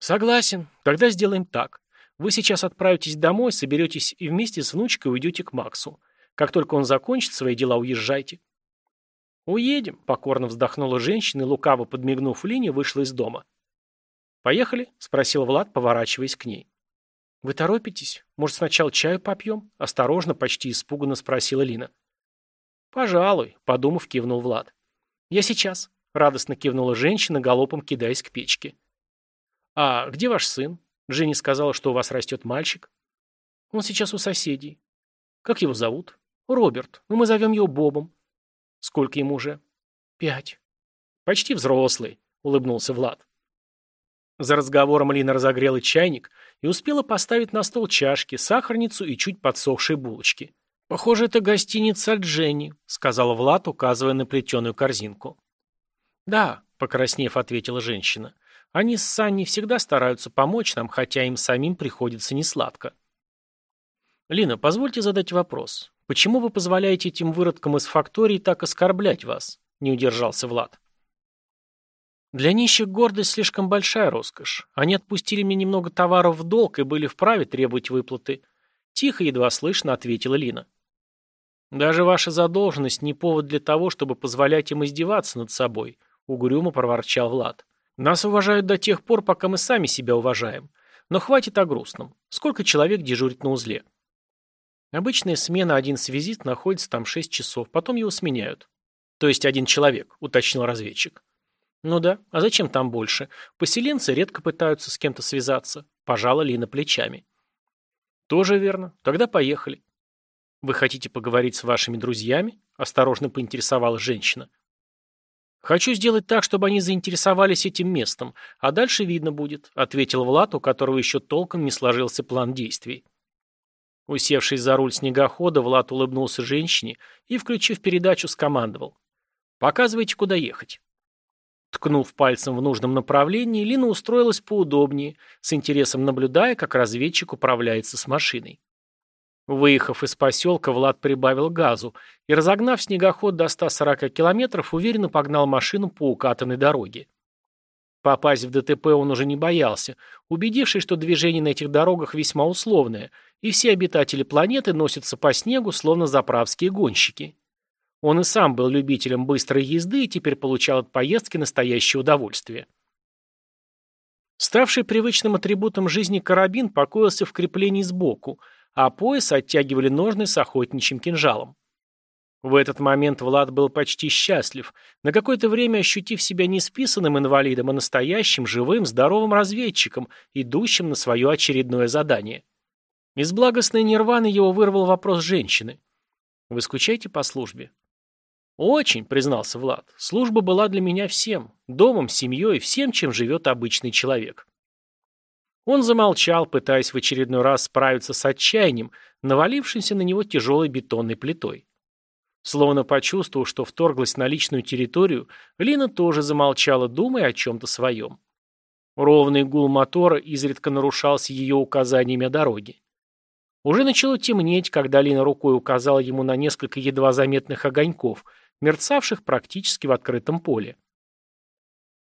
Согласен. Тогда сделаем так. Вы сейчас отправитесь домой, соберетесь и вместе с внучкой уйдете к Максу. Как только он закончит свои дела, уезжайте. Уедем, покорно вздохнула женщина и, лукаво подмигнув Лине, вышла из дома. «Поехали?» — спросил Влад, поворачиваясь к ней. «Вы торопитесь? Может, сначала чаю попьем?» — осторожно, почти испуганно спросила Лина. «Пожалуй», — подумав, кивнул Влад. «Я сейчас», — радостно кивнула женщина, галопом кидаясь к печке. «А где ваш сын? Дженни сказала, что у вас растет мальчик». «Он сейчас у соседей». «Как его зовут?» «Роберт. Ну, мы зовем его Бобом». «Сколько ему уже?» «Пять». «Почти взрослый», — улыбнулся Влад. За разговором Лина разогрела чайник и успела поставить на стол чашки, сахарницу и чуть подсохшие булочки. «Похоже, это гостиница Дженни», — сказала Влад, указывая на плетеную корзинку. «Да», — покраснев, ответила женщина. «Они с Санни всегда стараются помочь нам, хотя им самим приходится несладко». «Лина, позвольте задать вопрос. Почему вы позволяете этим выродкам из фактории так оскорблять вас?» — не удержался Влад. «Для нищих гордость слишком большая роскошь. Они отпустили мне немного товаров в долг и были вправе требовать выплаты». Тихо, едва слышно, ответила Лина. «Даже ваша задолженность не повод для того, чтобы позволять им издеваться над собой», — угрюмо проворчал Влад. «Нас уважают до тех пор, пока мы сами себя уважаем. Но хватит о грустном. Сколько человек дежурит на узле?» «Обычная смена, один связист находится там шесть часов, потом его сменяют». «То есть один человек», — уточнил разведчик. «Ну да, а зачем там больше? Поселенцы редко пытаются с кем-то связаться», — пожала Лина плечами. «Тоже верно. Тогда поехали». «Вы хотите поговорить с вашими друзьями?» – осторожно поинтересовалась женщина. «Хочу сделать так, чтобы они заинтересовались этим местом, а дальше видно будет», – ответил Влад, у которого еще толком не сложился план действий. Усевшись за руль снегохода, Влад улыбнулся женщине и, включив передачу, скомандовал. «Показывайте, куда ехать». Ткнув пальцем в нужном направлении, Лина устроилась поудобнее, с интересом наблюдая, как разведчик управляется с машиной. Выехав из поселка, Влад прибавил газу и, разогнав снегоход до 140 километров, уверенно погнал машину по укатанной дороге. Попасть в ДТП он уже не боялся, убедившись, что движение на этих дорогах весьма условное, и все обитатели планеты носятся по снегу, словно заправские гонщики. Он и сам был любителем быстрой езды и теперь получал от поездки настоящее удовольствие. Ставший привычным атрибутом жизни карабин покоился в креплении сбоку – а пояс оттягивали ножны с охотничьим кинжалом. В этот момент Влад был почти счастлив, на какое-то время ощутив себя не списанным инвалидом, а настоящим, живым, здоровым разведчиком, идущим на свое очередное задание. Из благостной нирваны его вырвал вопрос женщины. «Вы скучаете по службе?» «Очень», — признался Влад. «Служба была для меня всем. Домом, семьей, всем, чем живет обычный человек». Он замолчал, пытаясь в очередной раз справиться с отчаянием, навалившимся на него тяжелой бетонной плитой. Словно почувствовав, что вторглась на личную территорию, Лина тоже замолчала, думая о чем-то своем. Ровный гул мотора изредка нарушался ее указаниями о дороге. Уже начало темнеть, когда Лина рукой указала ему на несколько едва заметных огоньков, мерцавших практически в открытом поле.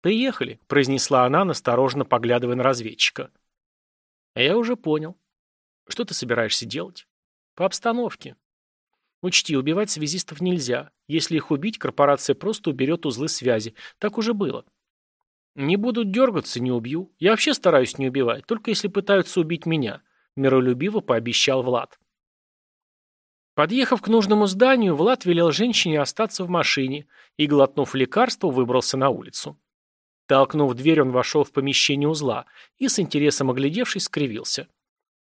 «Приехали», — произнесла она, настороженно поглядывая на разведчика. Я уже понял. Что ты собираешься делать? По обстановке. Учти, убивать связистов нельзя. Если их убить, корпорация просто уберет узлы связи. Так уже было. Не будут дергаться, не убью. Я вообще стараюсь не убивать, только если пытаются убить меня. Миролюбиво пообещал Влад. Подъехав к нужному зданию, Влад велел женщине остаться в машине и, глотнув лекарство, выбрался на улицу. Толкнув дверь, он вошел в помещение узла и, с интересом оглядевшись, скривился.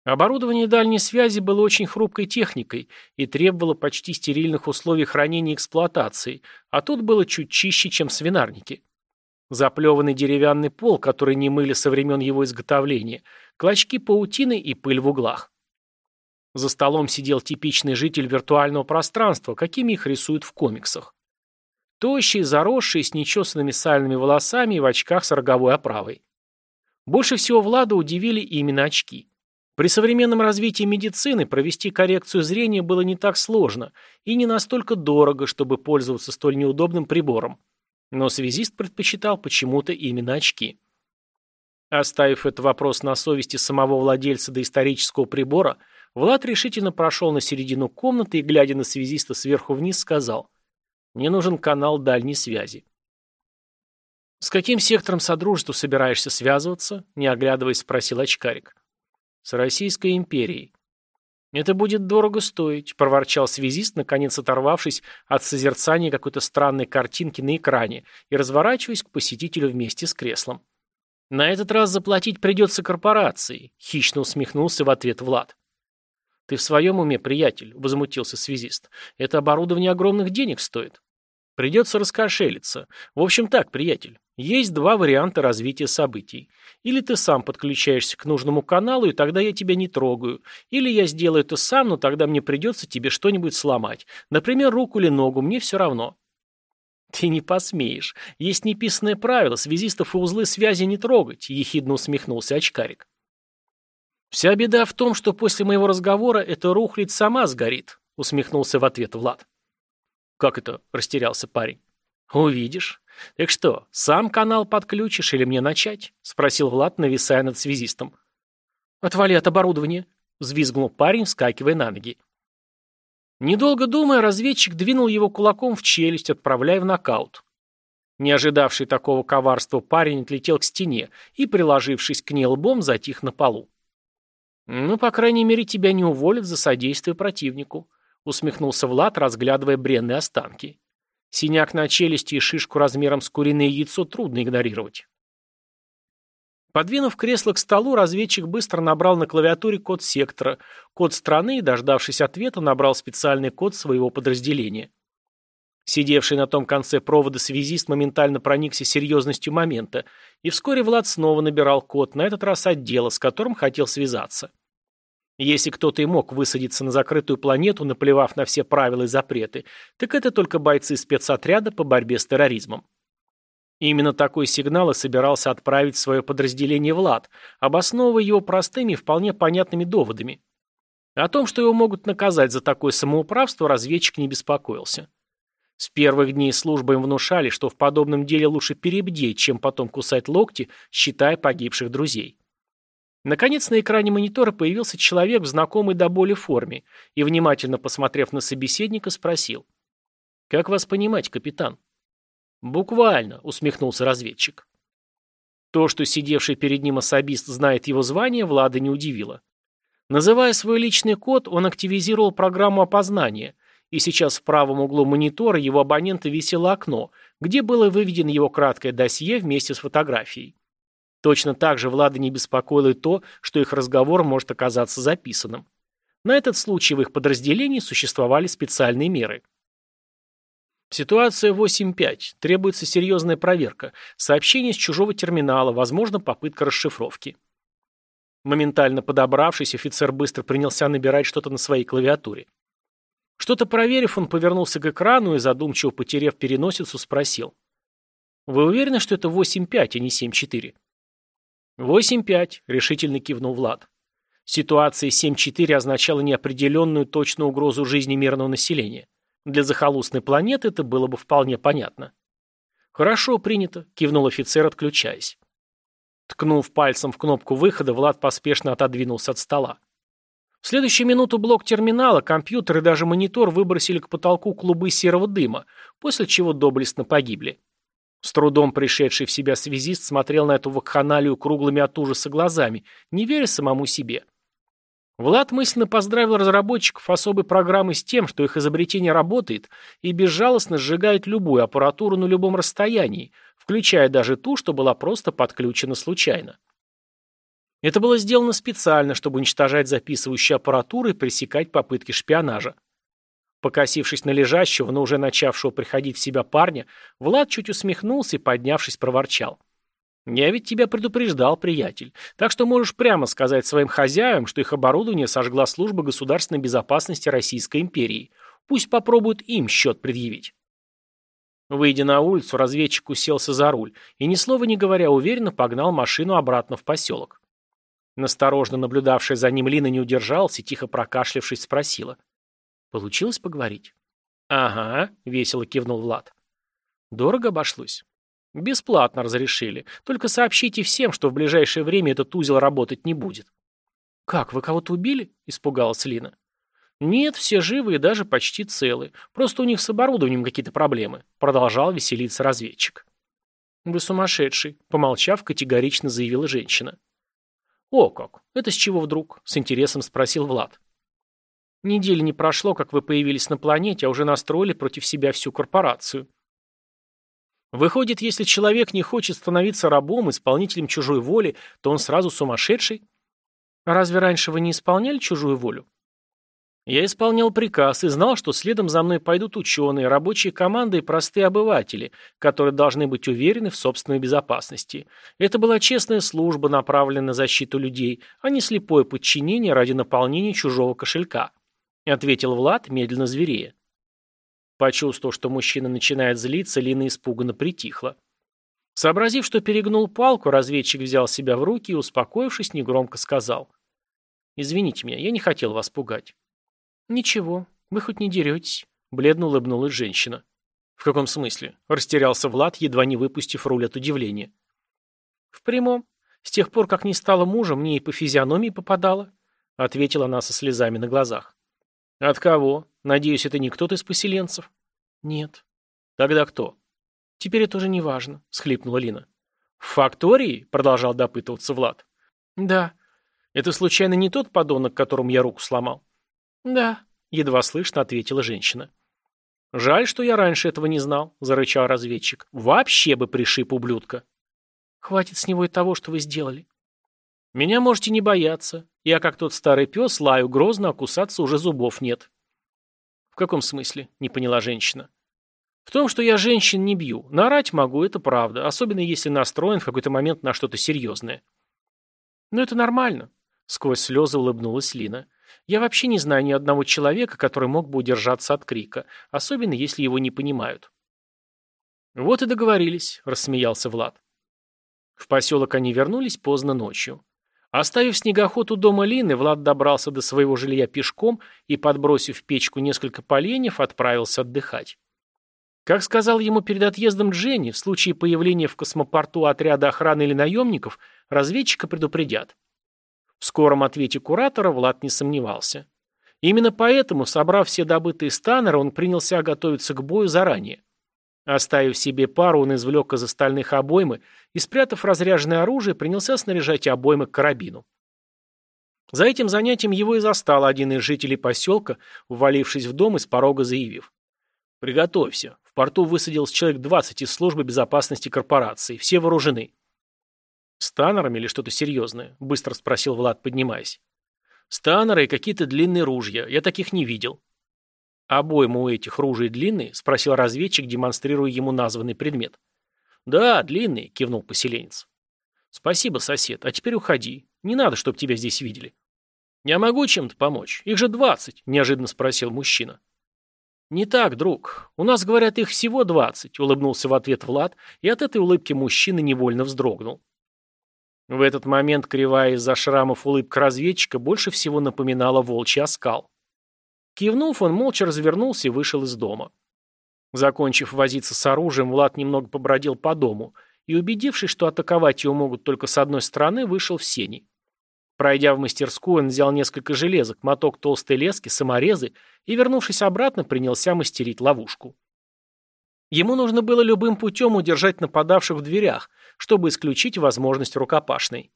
Оборудование дальней связи было очень хрупкой техникой и требовало почти стерильных условий хранения и эксплуатации, а тут было чуть чище, чем свинарники. Заплеванный деревянный пол, который не мыли со времен его изготовления, клочки паутины и пыль в углах. За столом сидел типичный житель виртуального пространства, какими их рисуют в комиксах. Тощий, заросший, с нечесанными сальными волосами и в очках с роговой оправой. Больше всего Влада удивили именно очки. При современном развитии медицины провести коррекцию зрения было не так сложно и не настолько дорого, чтобы пользоваться столь неудобным прибором. Но связист предпочитал почему-то именно очки. Оставив этот вопрос на совести самого владельца доисторического прибора, Влад решительно прошел на середину комнаты и, глядя на связиста сверху вниз, сказал «Мне нужен канал дальней связи». «С каким сектором Содружества собираешься связываться?» – не оглядываясь, спросил очкарик. «С Российской империей». «Это будет дорого стоить», – проворчал связист, наконец оторвавшись от созерцания какой-то странной картинки на экране и разворачиваясь к посетителю вместе с креслом. «На этот раз заплатить придется корпорации», — хищно усмехнулся в ответ Влад. «Ты в своем уме, приятель?» — возмутился связист. «Это оборудование огромных денег стоит. Придется раскошелиться. В общем так, приятель, есть два варианта развития событий. Или ты сам подключаешься к нужному каналу, и тогда я тебя не трогаю. Или я сделаю это сам, но тогда мне придется тебе что-нибудь сломать. Например, руку или ногу, мне все равно. «Ты не посмеешь. Есть неписанное правило, связистов и узлы связи не трогать», — ехидно усмехнулся очкарик. «Вся беда в том, что после моего разговора эта рухлядь сама сгорит», — усмехнулся в ответ Влад. «Как это?» — растерялся парень. «Увидишь. Так что, сам канал подключишь или мне начать?» — спросил Влад, нависая над связистом. «Отвали от оборудования», — взвизгнул парень, вскакивая на ноги. Недолго думая, разведчик двинул его кулаком в челюсть, отправляя в нокаут. Не ожидавший такого коварства парень отлетел к стене и, приложившись к ней лбом, затих на полу. «Ну, по крайней мере, тебя не уволят за содействие противнику», усмехнулся Влад, разглядывая бренные останки. Синяк на челюсти и шишку размером с куриное яйцо трудно игнорировать. Подвинув кресло к столу, разведчик быстро набрал на клавиатуре код сектора, код страны и, дождавшись ответа, набрал специальный код своего подразделения. Сидевший на том конце провода связист моментально проникся серьезностью момента, и вскоре Влад снова набирал код, на этот раз отдела, с которым хотел связаться. Если кто-то и мог высадиться на закрытую планету, наплевав на все правила и запреты, так это только бойцы спецотряда по борьбе с терроризмом. Именно такой сигнал и собирался отправить свое подразделение Влад, обосновывая его простыми и вполне понятными доводами. О том, что его могут наказать за такое самоуправство, разведчик не беспокоился. С первых дней службы им внушали, что в подобном деле лучше перебдеть, чем потом кусать локти, считая погибших друзей. Наконец на экране монитора появился человек в знакомой до боли форме и, внимательно посмотрев на собеседника, спросил. «Как вас понимать, капитан?» «Буквально», — усмехнулся разведчик. То, что сидевший перед ним особист знает его звание, Влада не удивило. Называя свой личный код, он активизировал программу опознания, и сейчас в правом углу монитора его абонента висело окно, где было выведено его краткое досье вместе с фотографией. Точно так же Влада не беспокоило и то, что их разговор может оказаться записанным. На этот случай в их подразделении существовали специальные меры – Ситуация 8.5. Требуется серьезная проверка. Сообщение с чужого терминала, возможно, попытка расшифровки. Моментально подобравшись, офицер быстро принялся набирать что-то на своей клавиатуре. Что-то проверив, он повернулся к экрану и, задумчиво потеряв переносицу, спросил. «Вы уверены, что это 8.5, а не 7.4?» «8.5», — решительно кивнул Влад. Ситуация 7.4 означала неопределенную точную угрозу жизни мирного населения. Для захолустной планеты это было бы вполне понятно. «Хорошо, принято», — кивнул офицер, отключаясь. Ткнув пальцем в кнопку выхода, Влад поспешно отодвинулся от стола. В следующую минуту блок терминала, компьютер и даже монитор выбросили к потолку клубы серого дыма, после чего доблестно погибли. С трудом пришедший в себя связист смотрел на эту вакханалию круглыми от ужаса глазами, не веря самому себе. Влад мысленно поздравил разработчиков особой программы с тем, что их изобретение работает и безжалостно сжигает любую аппаратуру на любом расстоянии, включая даже ту, что была просто подключена случайно. Это было сделано специально, чтобы уничтожать записывающую аппаратуру и пресекать попытки шпионажа. Покосившись на лежащего, но уже начавшего приходить в себя парня, Влад чуть усмехнулся и, поднявшись, проворчал. Я ведь тебя предупреждал, приятель. Так что можешь прямо сказать своим хозяевам, что их оборудование сожгла служба государственной безопасности Российской империи. Пусть попробуют им счет предъявить. Выйдя на улицу, разведчик уселся за руль и, ни слова не говоря, уверенно погнал машину обратно в поселок. Насторожно наблюдавшая за ним Лина не удержалась и, тихо прокашлявшись, спросила. «Получилось поговорить?» «Ага», — весело кивнул Влад. «Дорого обошлось?» Бесплатно разрешили. Только сообщите всем, что в ближайшее время этот узел работать не будет. Как, вы кого-то убили? Испугалась Лина. Нет, все живы и даже почти целы. Просто у них с оборудованием какие-то проблемы. Продолжал веселиться разведчик. Вы сумасшедший, помолчав, категорично заявила женщина. О как! Это с чего вдруг? С интересом спросил Влад. Недели не прошло, как вы появились на планете, а уже настроили против себя всю корпорацию. Выходит, если человек не хочет становиться рабом, исполнителем чужой воли, то он сразу сумасшедший? разве раньше вы не исполняли чужую волю? Я исполнял приказ и знал, что следом за мной пойдут ученые, рабочие команды и простые обыватели, которые должны быть уверены в собственной безопасности. Это была честная служба, направленная на защиту людей, а не слепое подчинение ради наполнения чужого кошелька. Ответил Влад, медленно зверея. Почувствовав, что мужчина начинает злиться, Лина испуганно притихла. Сообразив, что перегнул палку, разведчик взял себя в руки и, успокоившись, негромко сказал. «Извините меня, я не хотел вас пугать». «Ничего, вы хоть не деретесь», — бледно улыбнулась женщина. «В каком смысле?» — растерялся Влад, едва не выпустив руль от удивления. «В прямом. С тех пор, как не стала мужа, мне и по физиономии попадало», — ответила она со слезами на глазах. «От кого? Надеюсь, это не кто-то из поселенцев?» «Нет». «Тогда кто?» «Теперь это уже не важно», — схлипнула Лина. «В фактории?» — продолжал допытываться Влад. «Да». «Это случайно не тот подонок, которому я руку сломал?» «Да», — едва слышно ответила женщина. «Жаль, что я раньше этого не знал», — зарычал разведчик. «Вообще бы пришиб ублюдка». «Хватит с него и того, что вы сделали». «Меня можете не бояться. Я, как тот старый пес, лаю грозно, а кусаться уже зубов нет». «В каком смысле?» — не поняла женщина. «В том, что я женщин не бью. Нарать могу, это правда, особенно если настроен в какой-то момент на что-то серьезное». «Но это нормально», — сквозь слезы улыбнулась Лина. Я вообще не знаю ни одного человека, который мог бы удержаться от крика, особенно если его не понимают. Вот и договорились, рассмеялся Влад. В поселок они вернулись поздно ночью. Оставив снегоход у дома Лины, Влад добрался до своего жилья пешком и, подбросив в печку несколько поленьев, отправился отдыхать. Как сказал ему перед отъездом Дженни, в случае появления в космопорту отряда охраны или наемников, разведчика предупредят. В скором ответе куратора Влад не сомневался. Именно поэтому, собрав все добытые станеры, он принялся готовиться к бою заранее. Оставив себе пару, он извлек из остальных обоймы и, спрятав разряженное оружие, принялся снаряжать обоймы к карабину. За этим занятием его и застал один из жителей поселка, ввалившись в дом и с порога заявив. «Приготовься. В порту высадилось человек 20 из службы безопасности корпорации. Все вооружены. «Станерами или что-то серьезное?» – быстро спросил Влад, поднимаясь. «Станеры и какие-то длинные ружья. Я таких не видел». «Обоймы у этих ружей длинные?» – спросил разведчик, демонстрируя ему названный предмет. «Да, длинные», – кивнул поселенец. «Спасибо, сосед. А теперь уходи. Не надо, чтобы тебя здесь видели». «Я могу чем-то помочь? Их же двадцать», – неожиданно спросил мужчина. «Не так, друг. У нас, говорят, их всего двадцать», – улыбнулся в ответ Влад, и от этой улыбки мужчина невольно вздрогнул. В этот момент кривая из-за шрамов улыбка разведчика больше всего напоминала волчий оскал. Кивнув, он молча развернулся и вышел из дома. Закончив возиться с оружием, Влад немного побродил по дому и, убедившись, что атаковать его могут только с одной стороны, вышел в сени. Пройдя в мастерскую, он взял несколько железок, моток толстой лески, саморезы и, вернувшись обратно, принялся мастерить ловушку. Ему нужно было любым путем удержать нападавших в дверях, чтобы исключить возможность рукопашной.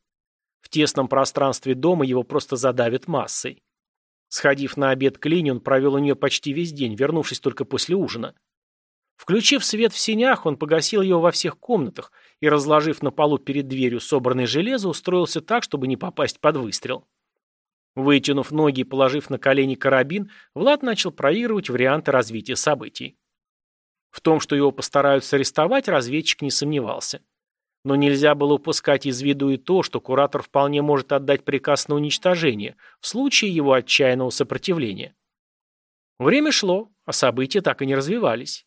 В тесном пространстве дома его просто задавят массой. Сходив на обед к Лине, он провел у нее почти весь день, вернувшись только после ужина. Включив свет в сенях, он погасил его во всех комнатах и, разложив на полу перед дверью собранное железо, устроился так, чтобы не попасть под выстрел. Вытянув ноги и положив на колени карабин, Влад начал проигрывать варианты развития событий. В том, что его постараются арестовать, разведчик не сомневался. Но нельзя было упускать из виду и то, что куратор вполне может отдать приказ на уничтожение в случае его отчаянного сопротивления. Время шло, а события так и не развивались.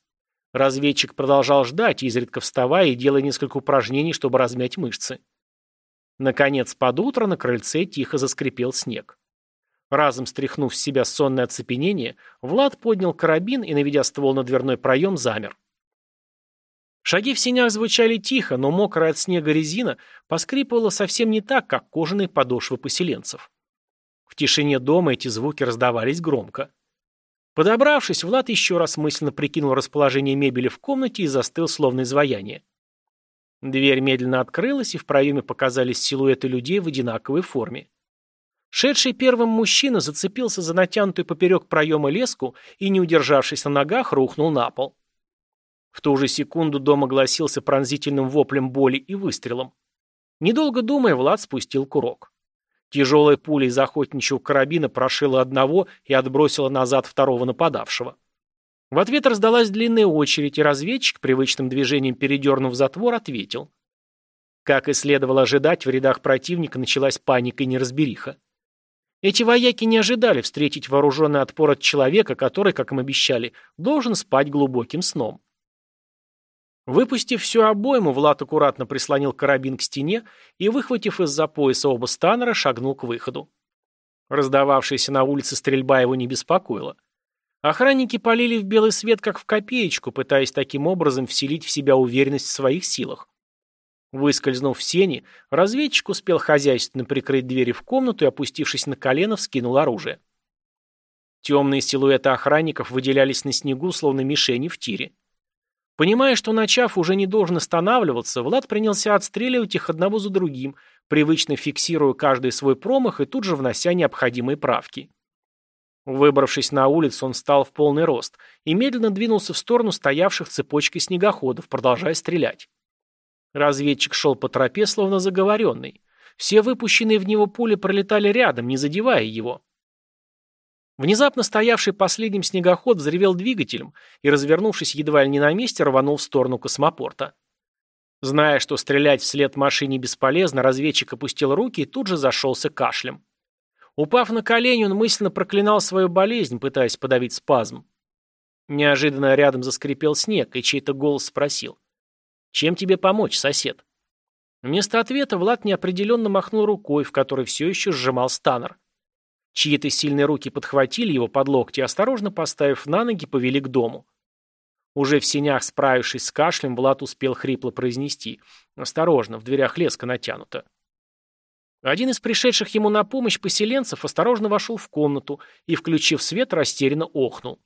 Разведчик продолжал ждать, изредка вставая и делая несколько упражнений, чтобы размять мышцы. Наконец, под утро на крыльце тихо заскрипел снег. Разом стряхнув с себя сонное оцепенение, Влад поднял карабин и, наведя ствол на дверной проем, замер. Шаги в сенях звучали тихо, но мокрая от снега резина поскрипывала совсем не так, как кожаные подошвы поселенцев. В тишине дома эти звуки раздавались громко. Подобравшись, Влад еще раз мысленно прикинул расположение мебели в комнате и застыл, словно изваяние. Дверь медленно открылась, и в проеме показались силуэты людей в одинаковой форме. Шедший первым мужчина зацепился за натянутую поперек проема леску и, не удержавшись на ногах, рухнул на пол. В ту же секунду дом огласился пронзительным воплем боли и выстрелом. Недолго думая, Влад спустил курок. Тяжелая пуля из охотничьего карабина прошила одного и отбросила назад второго нападавшего. В ответ раздалась длинная очередь, и разведчик, привычным движением передернув затвор, ответил. Как и следовало ожидать, в рядах противника началась паника и неразбериха. Эти вояки не ожидали встретить вооруженный отпор от человека, который, как им обещали, должен спать глубоким сном. Выпустив всю обойму, Влад аккуратно прислонил карабин к стене и, выхватив из-за пояса оба станера, шагнул к выходу. Раздававшаяся на улице стрельба его не беспокоила. Охранники полили в белый свет, как в копеечку, пытаясь таким образом вселить в себя уверенность в своих силах. Выскользнув в сени, разведчик успел хозяйственно прикрыть двери в комнату и, опустившись на колено, вскинул оружие. Темные силуэты охранников выделялись на снегу, словно мишени в тире. Понимая, что начав уже не должен останавливаться, Влад принялся отстреливать их одного за другим, привычно фиксируя каждый свой промах и тут же внося необходимые правки. Выбравшись на улицу, он встал в полный рост и медленно двинулся в сторону стоявших цепочкой снегоходов, продолжая стрелять. Разведчик шел по тропе, словно заговоренный. Все выпущенные в него пули пролетали рядом, не задевая его. Внезапно стоявший последним снегоход взревел двигателем и, развернувшись едва ли не на месте, рванул в сторону космопорта. Зная, что стрелять вслед машине бесполезно, разведчик опустил руки и тут же зашелся кашлем. Упав на колени, он мысленно проклинал свою болезнь, пытаясь подавить спазм. Неожиданно рядом заскрипел снег, и чей-то голос спросил. «Чем тебе помочь, сосед?» Вместо ответа Влад неопределенно махнул рукой, в которой все еще сжимал станер. Чьи-то сильные руки подхватили его под локти и, осторожно поставив на ноги, повели к дому. Уже в сенях, справившись с кашлем, Влад успел хрипло произнести. «Осторожно, в дверях леска натянута». Один из пришедших ему на помощь поселенцев осторожно вошел в комнату и, включив свет, растерянно охнул.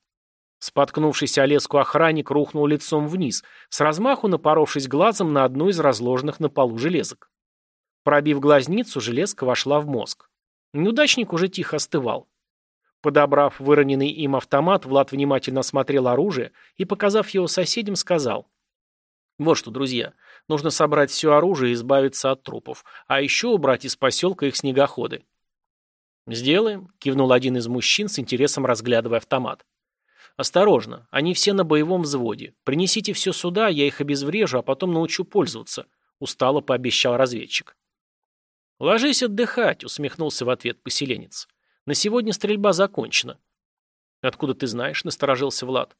Споткнувшийся о леску охранник рухнул лицом вниз, с размаху напоровшись глазом на одну из разложенных на полу железок. Пробив глазницу, железка вошла в мозг. Неудачник уже тихо остывал. Подобрав выроненный им автомат, Влад внимательно осмотрел оружие и, показав его соседям, сказал. «Вот что, друзья, нужно собрать все оружие и избавиться от трупов, а еще убрать из поселка их снегоходы». «Сделаем», — кивнул один из мужчин с интересом разглядывая автомат. «Осторожно, они все на боевом взводе. Принесите все сюда, я их обезврежу, а потом научу пользоваться», — устало пообещал разведчик. «Ложись отдыхать», — усмехнулся в ответ поселенец. «На сегодня стрельба закончена». «Откуда ты знаешь?» — насторожился Влад.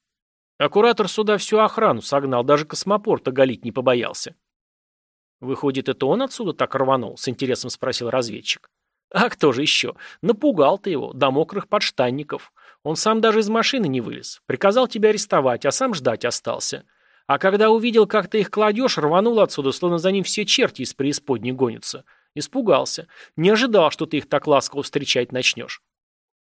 «А сюда всю охрану согнал, даже космопорт оголить не побоялся». «Выходит, это он отсюда так рванул?» — с интересом спросил разведчик. «А кто же еще? Напугал ты его, до мокрых подштанников. Он сам даже из машины не вылез. Приказал тебя арестовать, а сам ждать остался. А когда увидел, как ты их кладешь, рванул отсюда, словно за ним все черти из преисподней гонятся. Испугался. Не ожидал, что ты их так ласково встречать начнешь.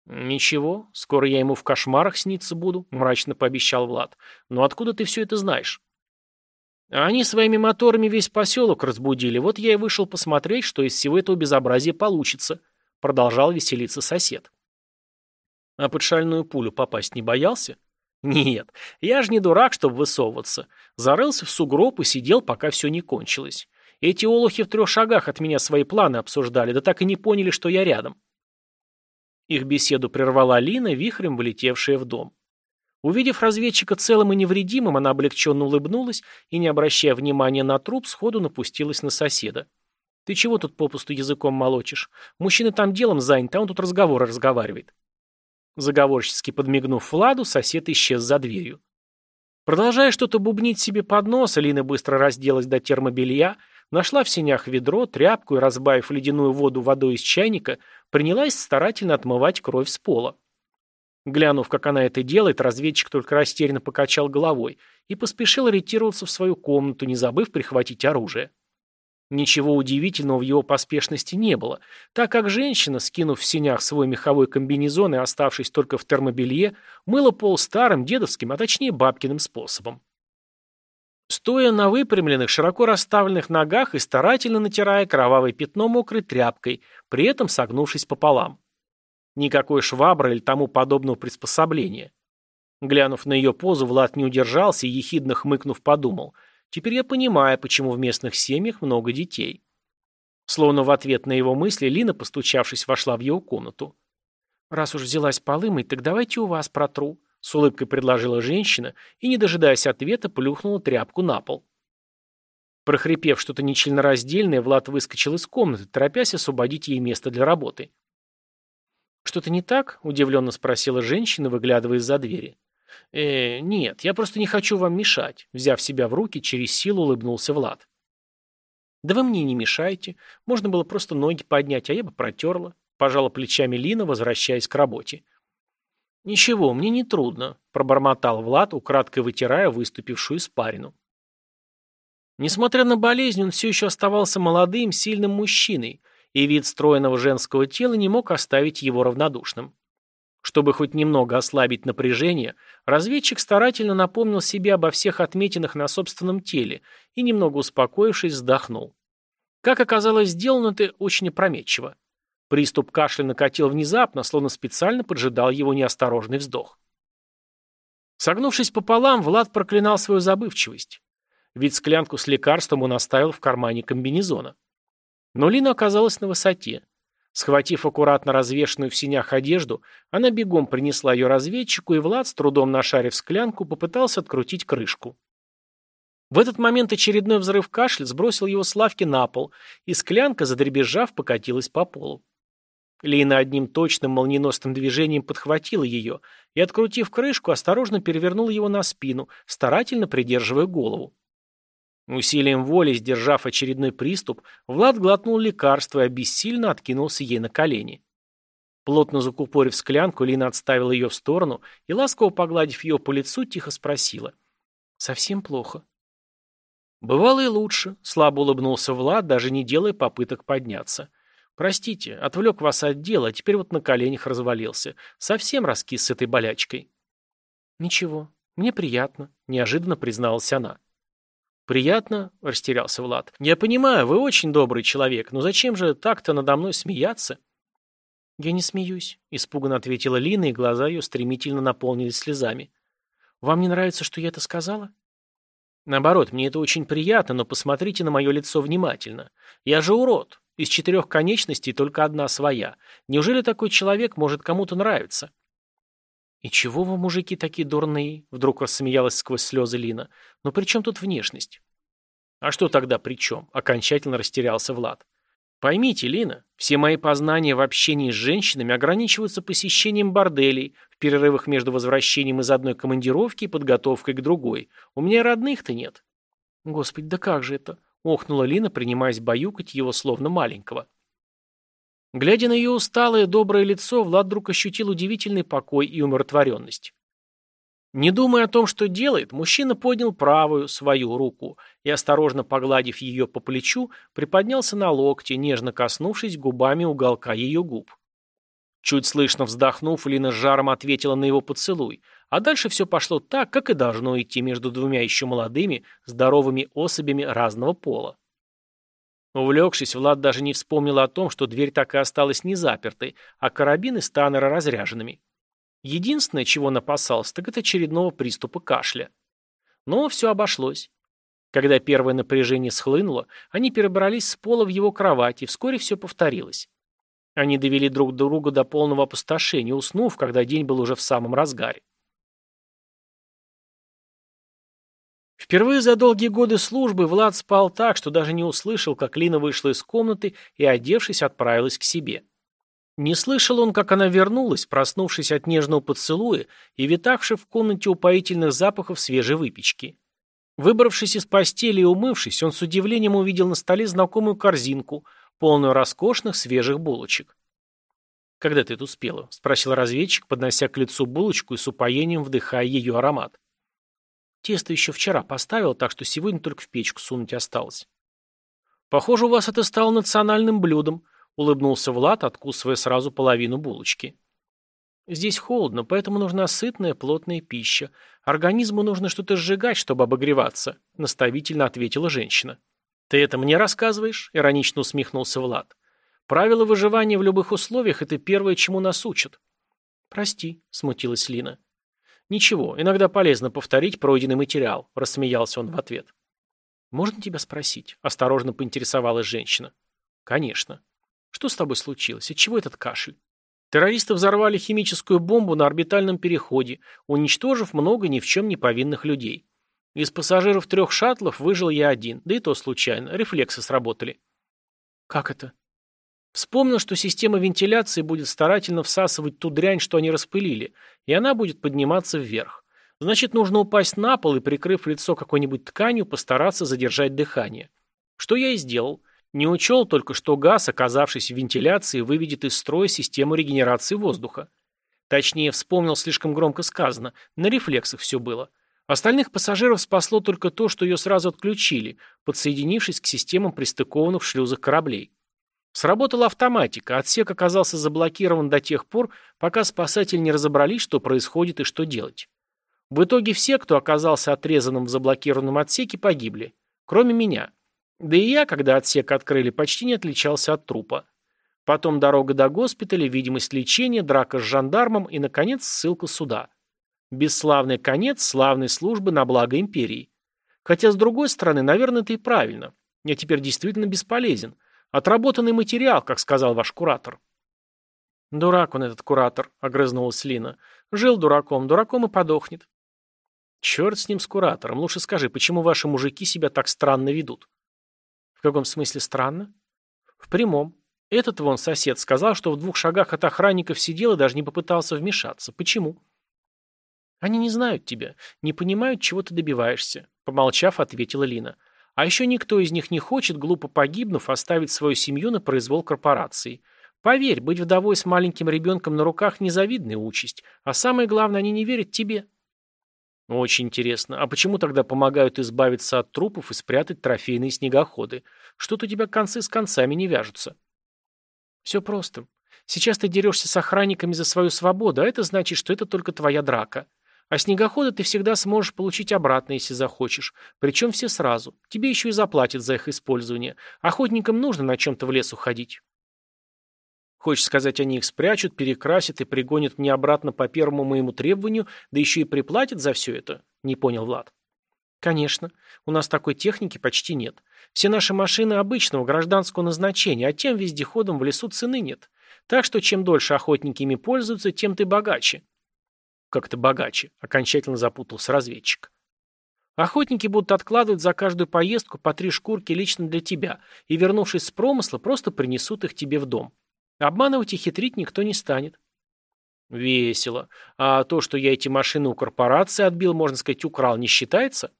«Ничего, скоро я ему в кошмарах сниться буду», — мрачно пообещал Влад. «Но откуда ты все это знаешь?» «Они своими моторами весь поселок разбудили, вот я и вышел посмотреть, что из всего этого безобразия получится», — продолжал веселиться сосед. «А под шальную пулю попасть не боялся?» «Нет, я же не дурак, чтобы высовываться. Зарылся в сугроб и сидел, пока все не кончилось. Эти олухи в трех шагах от меня свои планы обсуждали, да так и не поняли, что я рядом. Их беседу прервала Лина, вихрем вылетевшая в дом. Увидев разведчика целым и невредимым, она облегченно улыбнулась и, не обращая внимания на труп, сходу напустилась на соседа. «Ты чего тут попусту языком молочишь? Мужчина там делом занят, а он тут разговоры разговаривает». Заговорчески подмигнув Владу, сосед исчез за дверью. Продолжая что-то бубнить себе под нос, Лина быстро разделась до термобелья, Нашла в сенях ведро, тряпку и, разбавив ледяную воду водой из чайника, принялась старательно отмывать кровь с пола. Глянув, как она это делает, разведчик только растерянно покачал головой и поспешил ориентироваться в свою комнату, не забыв прихватить оружие. Ничего удивительного в его поспешности не было, так как женщина, скинув в синях свой меховой комбинезон и оставшись только в термобелье, мыла пол старым, дедовским, а точнее бабкиным способом. Стоя на выпрямленных, широко расставленных ногах и старательно натирая кровавое пятно мокрой тряпкой, при этом согнувшись пополам. Никакой швабры или тому подобного приспособления. Глянув на ее позу, Влад не удержался и, ехидно хмыкнув, подумал – Теперь я понимаю, почему в местных семьях много детей. Словно в ответ на его мысли, Лина, постучавшись, вошла в его комнату. «Раз уж взялась полымой, так давайте у вас протру», — с улыбкой предложила женщина и, не дожидаясь ответа, плюхнула тряпку на пол. Прохрипев что-то нечленораздельное, Влад выскочил из комнаты, торопясь освободить ей место для работы. «Что-то не так?» — удивленно спросила женщина, выглядывая из-за двери. «Э, нет, я просто не хочу вам мешать», — взяв себя в руки, через силу улыбнулся Влад. «Да вы мне не мешайте. Можно было просто ноги поднять, а я бы протерла», — пожала плечами Лина, возвращаясь к работе. «Ничего, мне не трудно», — пробормотал Влад, украдкой вытирая выступившую испарину. Несмотря на болезнь, он все еще оставался молодым, сильным мужчиной, и вид стройного женского тела не мог оставить его равнодушным. Чтобы хоть немного ослабить напряжение, разведчик старательно напомнил себе обо всех отметинах на собственном теле и, немного успокоившись, вздохнул. Как оказалось, сделано это очень опрометчиво. Приступ кашля накатил внезапно, словно специально поджидал его неосторожный вздох. Согнувшись пополам, Влад проклинал свою забывчивость. Ведь склянку с лекарством он оставил в кармане комбинезона. Но Лина оказалась на высоте. Схватив аккуратно развешенную в синях одежду, она бегом принесла ее разведчику, и Влад, с трудом нашарив склянку, попытался открутить крышку. В этот момент очередной взрыв кашля сбросил его с лавки на пол, и склянка, задребезжав, покатилась по полу. Лина одним точным молниеносным движением подхватила ее и, открутив крышку, осторожно перевернула его на спину, старательно придерживая голову. Усилием воли, сдержав очередной приступ, Влад глотнул лекарство и обессильно откинулся ей на колени. Плотно закупорив склянку, Лина отставила ее в сторону и, ласково погладив ее по лицу, тихо спросила. «Совсем плохо?» «Бывало и лучше», — слабо улыбнулся Влад, даже не делая попыток подняться. «Простите, отвлек вас от дела, а теперь вот на коленях развалился. Совсем раскис с этой болячкой». «Ничего, мне приятно», — неожиданно призналась она. «Приятно?» – растерялся Влад. «Я понимаю, вы очень добрый человек, но зачем же так-то надо мной смеяться?» «Я не смеюсь», – испуганно ответила Лина, и глаза ее стремительно наполнились слезами. «Вам не нравится, что я это сказала?» «Наоборот, мне это очень приятно, но посмотрите на мое лицо внимательно. Я же урод. Из четырех конечностей только одна своя. Неужели такой человек может кому-то нравиться?» «И чего вы, мужики, такие дурные?» Вдруг рассмеялась сквозь слезы Лина. «Но при чем тут внешность?» «А что тогда при чем?» Окончательно растерялся Влад. «Поймите, Лина, все мои познания в общении с женщинами ограничиваются посещением борделей, в перерывах между возвращением из одной командировки и подготовкой к другой. У меня родных-то нет». «Господи, да как же это?» Охнула Лина, принимаясь баюкать его словно маленького. Глядя на ее усталое, доброе лицо, Влад вдруг ощутил удивительный покой и умиротворенность. Не думая о том, что делает, мужчина поднял правую, свою руку, и, осторожно погладив ее по плечу, приподнялся на локте, нежно коснувшись губами уголка ее губ. Чуть слышно вздохнув, Лина с жаром ответила на его поцелуй, а дальше все пошло так, как и должно идти между двумя еще молодыми, здоровыми особями разного пола. Увлекшись, Влад даже не вспомнил о том, что дверь так и осталась не запертой, а карабины Станнера разряженными. Единственное, чего он опасался, так это очередного приступа кашля. Но все обошлось. Когда первое напряжение схлынуло, они перебрались с пола в его кровать, и вскоре все повторилось. Они довели друг друга до полного опустошения, уснув, когда день был уже в самом разгаре. Впервые за долгие годы службы Влад спал так, что даже не услышал, как Лина вышла из комнаты и, одевшись, отправилась к себе. Не слышал он, как она вернулась, проснувшись от нежного поцелуя и витавшей в комнате упоительных запахов свежей выпечки. Выбравшись из постели и умывшись, он с удивлением увидел на столе знакомую корзинку, полную роскошных свежих булочек. «Когда ты это успела?» — спросил разведчик, поднося к лицу булочку и с упоением вдыхая ее аромат. «Тесто еще вчера поставил, так что сегодня только в печку сунуть осталось». «Похоже, у вас это стало национальным блюдом», — улыбнулся Влад, откусывая сразу половину булочки. «Здесь холодно, поэтому нужна сытная, плотная пища. Организму нужно что-то сжигать, чтобы обогреваться», — наставительно ответила женщина. «Ты это мне рассказываешь?» — иронично усмехнулся Влад. «Правила выживания в любых условиях — это первое, чему нас учат». «Прости», — смутилась Лина. «Ничего, иногда полезно повторить пройденный материал», — рассмеялся он в ответ. «Можно тебя спросить?» – осторожно поинтересовалась женщина. «Конечно. Что с тобой случилось? Отчего этот кашель?» Террористы взорвали химическую бомбу на орбитальном переходе, уничтожив много ни в чем не повинных людей. Из пассажиров трех шаттлов выжил я один, да и то случайно, рефлексы сработали. Как это? Вспомнил, что система вентиляции будет старательно всасывать ту дрянь, что они распылили, и она будет подниматься вверх. Значит, нужно упасть на пол и, прикрыв лицо какой-нибудь тканью, постараться задержать дыхание. Что я и сделал. Не учел только, что газ, оказавшись в вентиляции, выведет из строя систему регенерации воздуха. Точнее, вспомнил слишком громко сказано, на рефлексах все было. Остальных пассажиров спасло только то, что ее сразу отключили, подсоединившись к системам пристыкованных в шлюзах кораблей. Сработала автоматика, отсек оказался заблокирован до тех пор, пока спасатели не разобрались, что происходит и что делать. В итоге все, кто оказался отрезанным в заблокированном отсеке, погибли. Кроме меня. Да и я, когда отсек открыли, почти не отличался от трупа. Потом дорога до госпиталя, видимость лечения, драка с жандармом и, наконец, ссылка суда. Бесславный конец славной службы на благо империи. Хотя, с другой стороны, наверное, это и правильно. Я теперь действительно бесполезен. Отработанный материал, как сказал ваш куратор. «Дурак он, этот куратор», — огрызнулась Лина. «Жил дураком, дураком и подохнет». Черт с ним, с куратором. Лучше скажи, почему ваши мужики себя так странно ведут? В каком смысле странно? В прямом. Этот вон сосед сказал, что в двух шагах от охранников сидел и даже не попытался вмешаться. Почему? Они не знают тебя, не понимают, чего ты добиваешься, помолчав, ответила Лина. А еще никто из них не хочет, глупо погибнув, оставить свою семью на произвол корпорации. Поверь, быть вдовой с маленьким ребенком на руках – незавидная участь. А самое главное, они не верят тебе. Очень интересно. А почему тогда помогают избавиться от трупов и спрятать трофейные снегоходы? Что-то у тебя концы с концами не вяжутся. Все просто. Сейчас ты дерешься с охранниками за свою свободу, а это значит, что это только твоя драка. А снегоходы ты всегда сможешь получить обратно, если захочешь. Причем все сразу. Тебе еще и заплатят за их использование. Охотникам нужно на чем-то в лес уходить. Хочешь сказать, они их спрячут, перекрасят и пригонят мне обратно по первому моему требованию, да еще и приплатят за все это? Не понял Влад. Конечно. У нас такой техники почти нет. Все наши машины обычного гражданского назначения, а тем вездеходам в лесу цены нет. Так что чем дольше охотники ими пользуются, тем ты богаче. Как то богаче? Окончательно запутался разведчик. Охотники будут откладывать за каждую поездку по три шкурки лично для тебя, и, вернувшись с промысла, просто принесут их тебе в дом. Обманывать и хитрить никто не станет. Весело. А то, что я эти машины у корпорации отбил, можно сказать, украл, не считается?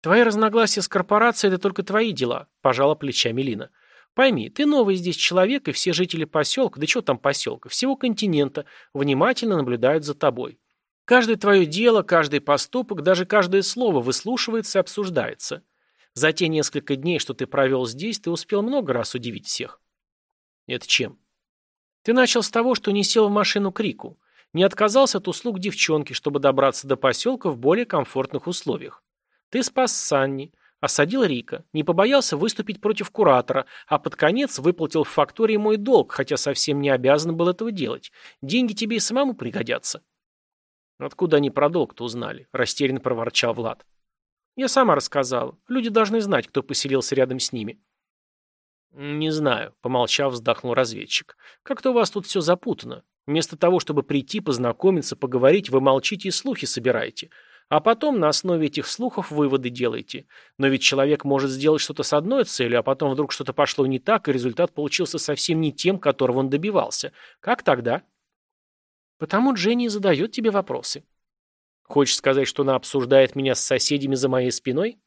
Твои разногласия с корпорацией – это только твои дела, пожала плечами Лина. Пойми, ты новый здесь человек, и все жители поселка, да что там поселка, всего континента, внимательно наблюдают за тобой. Каждое твое дело, каждый поступок, даже каждое слово выслушивается и обсуждается. За те несколько дней, что ты провел здесь, ты успел много раз удивить всех. Это чем? Ты начал с того, что не сел в машину Крику. Не отказался от услуг девчонки, чтобы добраться до поселка в более комфортных условиях. Ты спас Санни, осадил Рика, не побоялся выступить против куратора, а под конец выплатил в фактории мой долг, хотя совсем не обязан был этого делать. Деньги тебе и самому пригодятся. Откуда они про долг-то узнали? Растерянно проворчал Влад. Я сама рассказала. Люди должны знать, кто поселился рядом с ними. «Не знаю», — помолчав, вздохнул разведчик. «Как-то у вас тут все запутано. Вместо того, чтобы прийти, познакомиться, поговорить, вы молчите и слухи собираете. А потом на основе этих слухов выводы делаете. Но ведь человек может сделать что-то с одной целью, а потом вдруг что-то пошло не так, и результат получился совсем не тем, которого он добивался. Как тогда?» «Потому Дженни задает тебе вопросы». «Хочешь сказать, что она обсуждает меня с соседями за моей спиной?»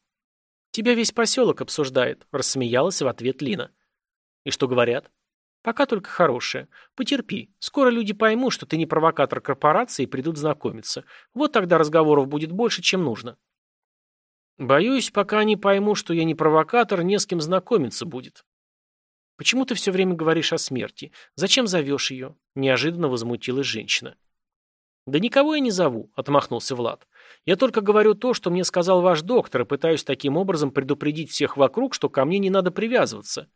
«Тебя весь поселок обсуждает», — рассмеялась в ответ Лина. «И что говорят?» Пока только хорошее. Потерпи. Скоро люди поймут, что ты не провокатор корпорации и придут знакомиться. Вот тогда разговоров будет больше, чем нужно. Боюсь, пока они поймут, что я не провокатор, не с кем знакомиться будет. Почему ты все время говоришь о смерти? Зачем зовешь ее? Неожиданно возмутилась женщина. Да никого я не зову, отмахнулся Влад. Я только говорю то, что мне сказал ваш доктор, и пытаюсь таким образом предупредить всех вокруг, что ко мне не надо привязываться.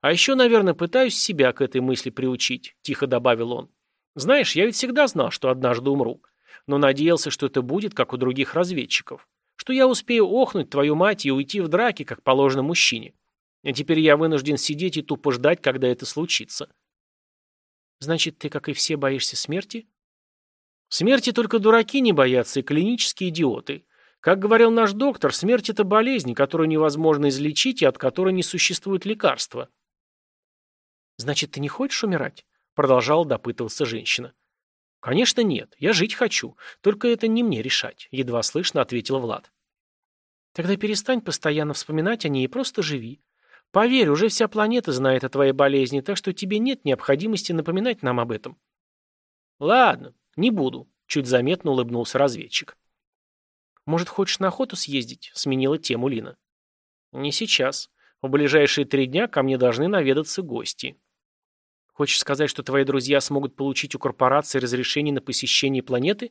А еще, наверное, пытаюсь себя к этой мысли приучить», — тихо добавил он. «Знаешь, я ведь всегда знал, что однажды умру. Но надеялся, что это будет, как у других разведчиков. Что я успею охнуть твою мать и уйти в драке, как положено мужчине. А теперь я вынужден сидеть и тупо ждать, когда это случится». «Значит, ты, как и все, боишься смерти?» «Смерти только дураки не боятся и клинические идиоты. Как говорил наш доктор, смерть – это болезнь, которую невозможно излечить и от которой не существует лекарства. «Значит, ты не хочешь умирать?» — продолжала допытываться женщина. «Конечно нет, я жить хочу, только это не мне решать», — едва слышно ответил Влад. «Тогда перестань постоянно вспоминать о ней и просто живи. Поверь, уже вся планета знает о твоей болезни, так что тебе нет необходимости напоминать нам об этом». «Ладно, не буду», — чуть заметно улыбнулся разведчик. «Может, хочешь на охоту съездить?» — сменила тему Лина. «Не сейчас. В ближайшие три дня ко мне должны наведаться гости». Хочешь сказать, что твои друзья смогут получить у корпорации разрешение на посещение планеты?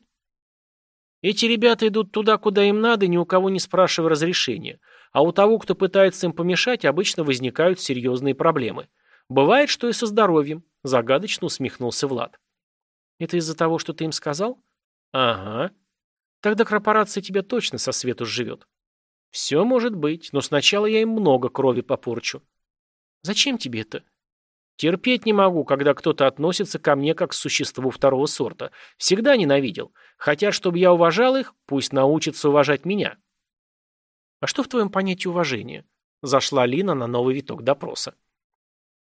Эти ребята идут туда, куда им надо, ни у кого не спрашивая разрешения. А у того, кто пытается им помешать, обычно возникают серьезные проблемы. Бывает, что и со здоровьем, загадочно усмехнулся Влад. Это из-за того, что ты им сказал? Ага. Тогда корпорация тебя точно со свету сживет. Все может быть, но сначала я им много крови попорчу. Зачем тебе это? Терпеть не могу, когда кто-то относится ко мне как к существу второго сорта. Всегда ненавидел. Хотят, чтобы я уважал их, пусть научатся уважать меня. А что в твоем понятии уважения? Зашла Лина на новый виток допроса.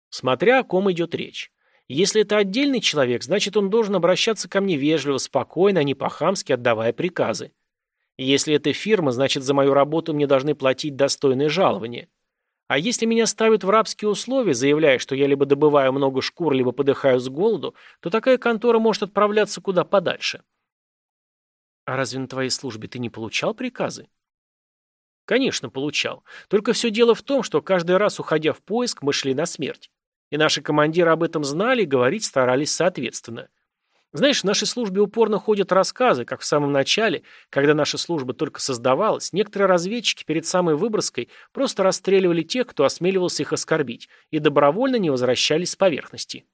Смотря о ком идет речь. Если это отдельный человек, значит он должен обращаться ко мне вежливо, спокойно, а не по-хамски отдавая приказы. Если это фирма, значит за мою работу мне должны платить достойное жалование. А если меня ставят в рабские условия, заявляя, что я либо добываю много шкур, либо подыхаю с голоду, то такая контора может отправляться куда подальше. А разве на твоей службе ты не получал приказы? Конечно, получал. Только все дело в том, что каждый раз, уходя в поиск, мы шли на смерть. И наши командиры об этом знали и говорить старались соответственно. Знаешь, в нашей службе упорно ходят рассказы, как в самом начале, когда наша служба только создавалась, некоторые разведчики перед самой выброской просто расстреливали тех, кто осмеливался их оскорбить, и добровольно не возвращались с поверхности.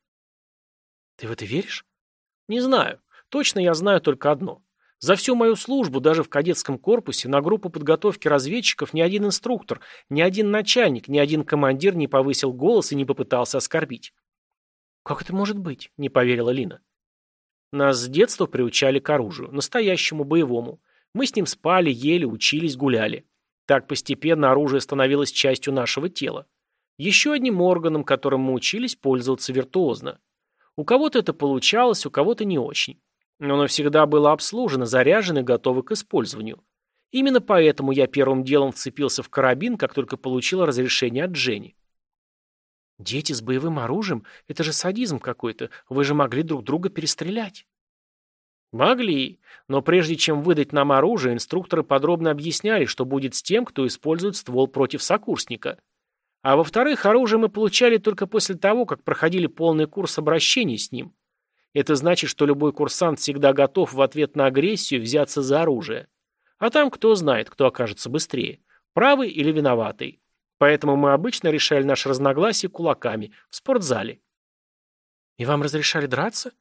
Ты в это веришь? Не знаю. Точно я знаю только одно. За всю мою службу, даже в кадетском корпусе, на группу подготовки разведчиков ни один инструктор, ни один начальник, ни один командир не повысил голос и не попытался оскорбить. «Как это может быть?» – не поверила Лина. Нас с детства приучали к оружию, настоящему, боевому. Мы с ним спали, ели, учились, гуляли. Так постепенно оружие становилось частью нашего тела. Еще одним органом, которым мы учились пользоваться виртуозно. У кого-то это получалось, у кого-то не очень. Но оно всегда было обслужено, заряжено и готово к использованию. Именно поэтому я первым делом вцепился в карабин, как только получил разрешение от Дженни. Дети с боевым оружием? Это же садизм какой-то. Вы же могли друг друга перестрелять. Могли, но прежде чем выдать нам оружие, инструкторы подробно объясняли, что будет с тем, кто использует ствол против сокурсника. А во-вторых, оружие мы получали только после того, как проходили полный курс обращения с ним. Это значит, что любой курсант всегда готов в ответ на агрессию взяться за оружие. А там кто знает, кто окажется быстрее, правый или виноватый. Поэтому мы обычно решали наши разногласия кулаками в спортзале. И вам разрешали драться?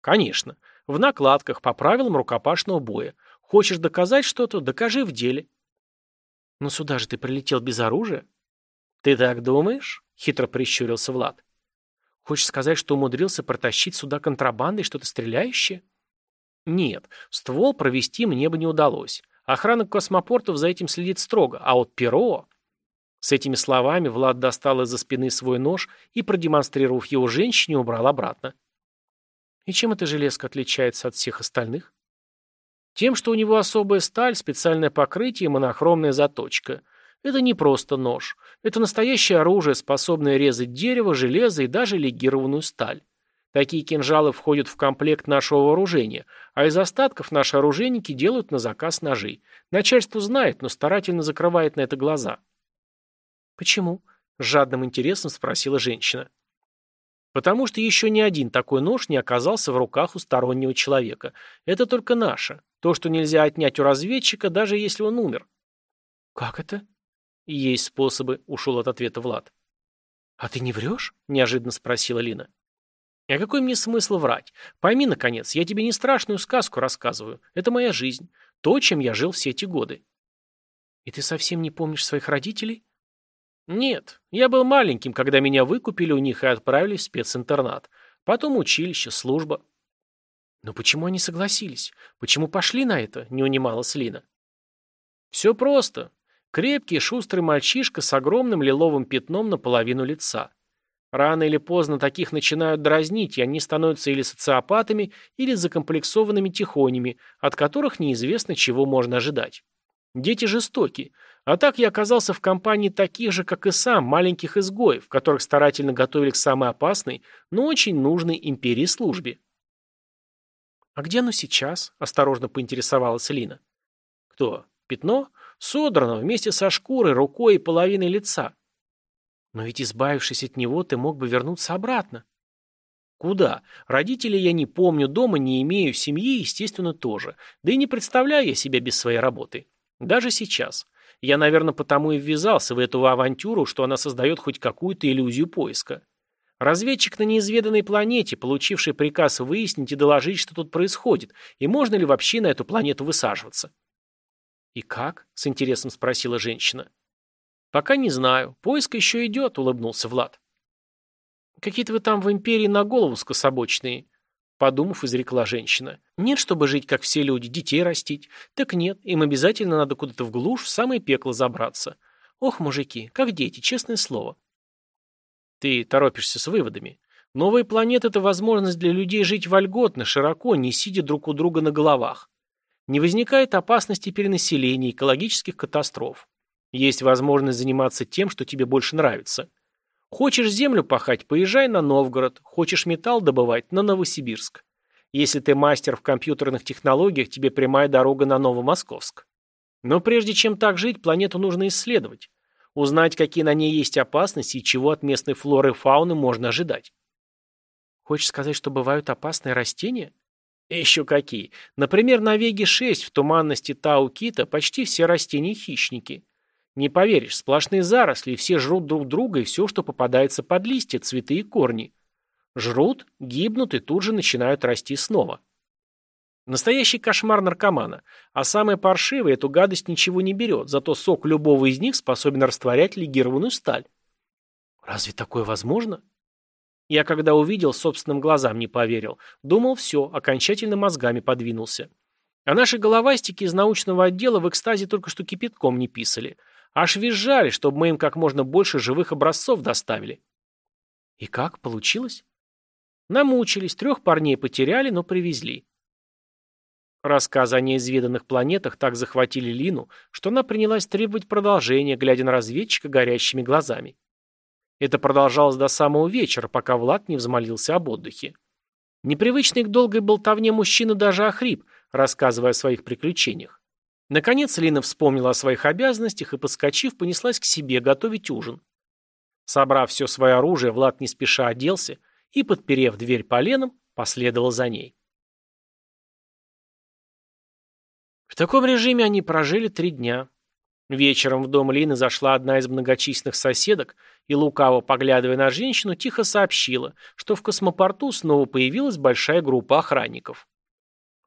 Конечно. В накладках, по правилам рукопашного боя. Хочешь доказать что-то, докажи в деле. Но сюда же ты прилетел без оружия? Ты так думаешь? Хитро прищурился Влад. Хочешь сказать, что умудрился протащить сюда контрабандой что-то стреляющее? Нет, ствол провести мне бы не удалось. Охрана космопортов за этим следит строго, а вот перо... С этими словами Влад достал из-за спины свой нож и, продемонстрировав его женщине, убрал обратно. И чем эта железка отличается от всех остальных? Тем, что у него особая сталь, специальное покрытие и монохромная заточка. Это не просто нож. Это настоящее оружие, способное резать дерево, железо и даже легированную сталь. Такие кинжалы входят в комплект нашего вооружения, а из остатков наши оружейники делают на заказ ножи. Начальство знает, но старательно закрывает на это глаза. «Почему?» – с жадным интересом спросила женщина. «Потому что еще ни один такой нож не оказался в руках у стороннего человека. Это только наше. То, что нельзя отнять у разведчика, даже если он умер». «Как это?» «Есть способы», – ушел от ответа Влад. «А ты не врешь?» – неожиданно спросила Лина. А какой мне смысл врать? Пойми, наконец, я тебе не страшную сказку рассказываю. Это моя жизнь. То, чем я жил все эти годы. И ты совсем не помнишь своих родителей? Нет. Я был маленьким, когда меня выкупили у них и отправили в специнтернат. Потом училище, служба. Но почему они согласились? Почему пошли на это? Не унималась Лина. Все просто. Крепкий, шустрый мальчишка с огромным лиловым пятном наполовину лица. Рано или поздно таких начинают дразнить, и они становятся или социопатами, или закомплексованными тихонями, от которых неизвестно, чего можно ожидать. Дети жестоки. А так я оказался в компании таких же, как и сам, маленьких изгоев, которых старательно готовили к самой опасной, но очень нужной империи службе. «А где оно сейчас?» – осторожно поинтересовалась Лина. «Кто? Пятно? Содрано вместе со шкурой, рукой и половиной лица. Но ведь избавившись от него, ты мог бы вернуться обратно. Куда? Родителей я не помню, дома не имею, семьи, естественно, тоже. Да и не представляю я себя без своей работы. Даже сейчас. Я, наверное, потому и ввязался в эту авантюру, что она создает хоть какую-то иллюзию поиска. Разведчик на неизведанной планете, получивший приказ выяснить и доложить, что тут происходит, и можно ли вообще на эту планету высаживаться. «И как?» — с интересом спросила женщина. «Пока не знаю. Поиск еще идет», — улыбнулся Влад. «Какие-то вы там в империи на голову скособочные», — подумав, изрекла женщина. «Нет, чтобы жить, как все люди, детей растить. Так нет, им обязательно надо куда-то в глушь, в самое пекло забраться. Ох, мужики, как дети, честное слово». «Ты торопишься с выводами. Новая планета — это возможность для людей жить вольготно, широко, не сидя друг у друга на головах. Не возникает опасности перенаселения, экологических катастроф. Есть возможность заниматься тем, что тебе больше нравится. Хочешь землю пахать, поезжай на Новгород. Хочешь металл добывать – на Новосибирск. Если ты мастер в компьютерных технологиях, тебе прямая дорога на Новомосковск. Но прежде чем так жить, планету нужно исследовать. Узнать, какие на ней есть опасности и чего от местной флоры и фауны можно ожидать. Хочешь сказать, что бывают опасные растения? Еще какие. Например, на Веге-6 в туманности Тау-Кита почти все растения хищники. Не поверишь, сплошные заросли, все жрут друг друга и все, что попадается под листья, цветы и корни. Жрут, гибнут и тут же начинают расти снова. Настоящий кошмар наркомана. А самое паршивое, эту гадость ничего не берет, зато сок любого из них способен растворять легированную сталь. Разве такое возможно? Я когда увидел, собственным глазам не поверил. Думал, все, окончательно мозгами подвинулся. А наши головастики из научного отдела в экстазе только что кипятком не писали. Аж визжали, чтобы мы им как можно больше живых образцов доставили. И как, получилось? Намучились, трех парней потеряли, но привезли. Рассказы о неизведанных планетах так захватили Лину, что она принялась требовать продолжения, глядя на разведчика горящими глазами. Это продолжалось до самого вечера, пока Влад не взмолился об отдыхе. Непривычный к долгой болтовне мужчина даже охрип, рассказывая о своих приключениях. Наконец Лина вспомнила о своих обязанностях и, подскочив, понеслась к себе готовить ужин. Собрав все свое оружие, Влад не спеша оделся и, подперев дверь поленом, последовал за ней. В таком режиме они прожили три дня. Вечером в дом Лины зашла одна из многочисленных соседок и, лукаво поглядывая на женщину, тихо сообщила, что в космопорту снова появилась большая группа охранников.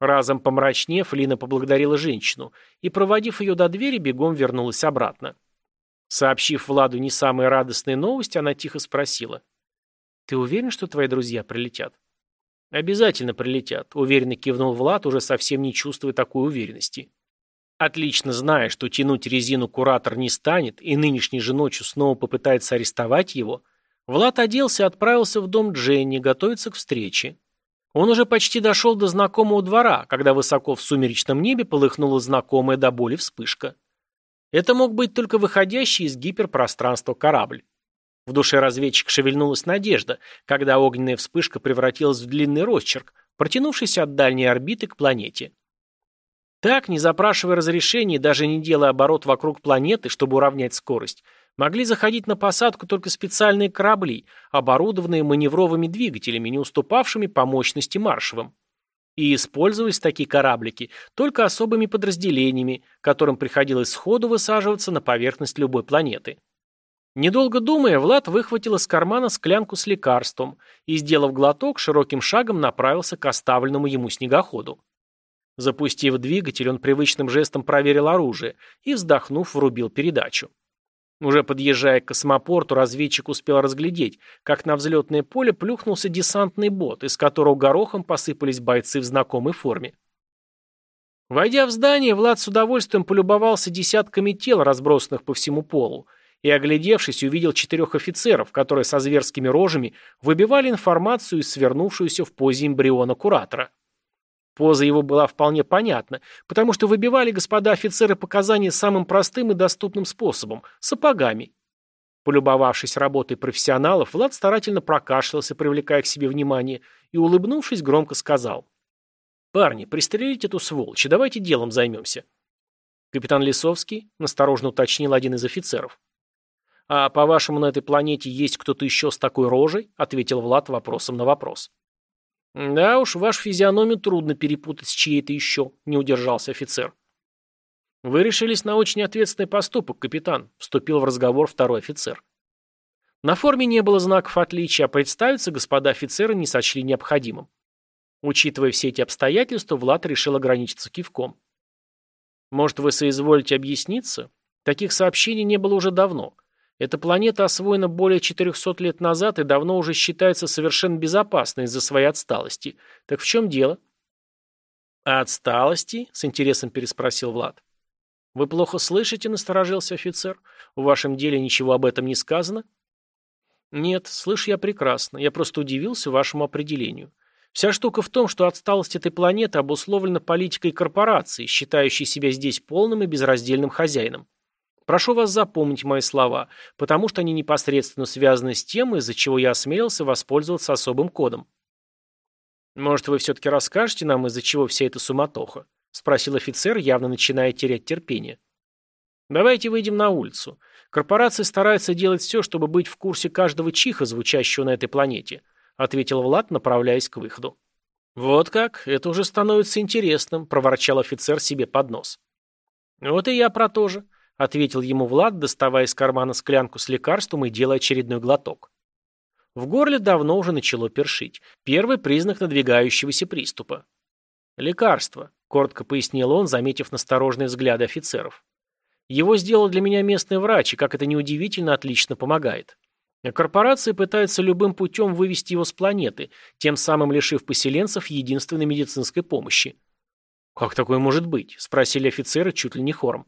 Разом помрачнев, Лина поблагодарила женщину и, проводив ее до двери, бегом вернулась обратно. Сообщив Владу не самые радостные новости, она тихо спросила. «Ты уверен, что твои друзья прилетят?» «Обязательно прилетят», — уверенно кивнул Влад, уже совсем не чувствуя такой уверенности. Отлично зная, что тянуть резину куратор не станет, и нынешней же ночью снова попытается арестовать его, Влад оделся и отправился в дом Дженни готовиться к встрече. Он уже почти дошел до знакомого двора, когда высоко в сумеречном небе полыхнула знакомая до боли вспышка. Это мог быть только выходящий из гиперпространства корабль. В душе разведчика шевельнулась надежда, когда огненная вспышка превратилась в длинный росчерк, протянувшийся от дальней орбиты к планете. Так, не запрашивая разрешения даже не делая оборот вокруг планеты, чтобы уравнять скорость, могли заходить на посадку только специальные корабли, оборудованные маневровыми двигателями, не уступавшими по мощности маршевым. И использовались такие кораблики только особыми подразделениями, которым приходилось сходу высаживаться на поверхность любой планеты. Недолго думая, Влад выхватил из кармана склянку с лекарством и, сделав глоток, широким шагом направился к оставленному ему снегоходу. Запустив двигатель, он привычным жестом проверил оружие и, вздохнув, врубил передачу. Уже подъезжая к космопорту, разведчик успел разглядеть, как на взлетное поле плюхнулся десантный бот, из которого горохом посыпались бойцы в знакомой форме. Войдя в здание, Влад с удовольствием полюбовался десятками тел, разбросанных по всему полу, и, оглядевшись, увидел четырех офицеров, которые со зверскими рожами выбивали информацию из свернувшуюся в позе эмбриона куратора. Поза его была вполне понятна, потому что выбивали господа офицеры показания самым простым и доступным способом – сапогами. Полюбовавшись работой профессионалов, Влад старательно прокашлялся, привлекая к себе внимание, и, улыбнувшись, громко сказал. «Парни, пристрелите эту сволочь, давайте делом займемся». Капитан Лисовский насторожно уточнил один из офицеров. «А по-вашему, на этой планете есть кто-то еще с такой рожей?» – ответил Влад вопросом на вопрос. «Да уж, вашу физиономию трудно перепутать с чьей-то еще», — не удержался офицер. «Вы решились на очень ответственный поступок, капитан», — вступил в разговор второй офицер. На форме не было знаков отличия, а представиться господа офицеры не сочли необходимым. Учитывая все эти обстоятельства, Влад решил ограничиться кивком. «Может, вы соизволите объясниться? Таких сообщений не было уже давно. Эта планета освоена более 400 лет назад и давно уже считается совершенно безопасной из-за своей отсталости. Так в чем дело? «Отсталости?» — с интересом переспросил Влад. «Вы плохо слышите?» — насторожился офицер. «В вашем деле ничего об этом не сказано?» «Нет, слышу я прекрасно. Я просто удивился вашему определению. Вся штука в том, что отсталость этой планеты обусловлена политикой корпорации, считающей себя здесь полным и безраздельным хозяином. Прошу вас запомнить мои слова, потому что они непосредственно связаны с тем, из-за чего я осмелился воспользоваться особым кодом. «Может, вы все-таки расскажете нам, из-за чего вся эта суматоха?» — спросил офицер, явно начиная терять терпение. «Давайте выйдем на улицу. Корпорации стараются делать все, чтобы быть в курсе каждого чиха, звучащего на этой планете», — ответил Влад, направляясь к выходу. «Вот как? Это уже становится интересным», — проворчал офицер себе под нос. «Вот и я про то же ответил ему Влад, доставая из кармана склянку с лекарством и делая очередной глоток. В горле давно уже начало першить. Первый признак надвигающегося приступа. «Лекарство», — коротко пояснил он, заметив насторожные взгляды офицеров. «Его сделал для меня местный врач, и, как это неудивительно, отлично помогает. Корпорации пытаются любым путем вывести его с планеты, тем самым лишив поселенцев единственной медицинской помощи». «Как такое может быть?» — спросили офицеры чуть ли не хором.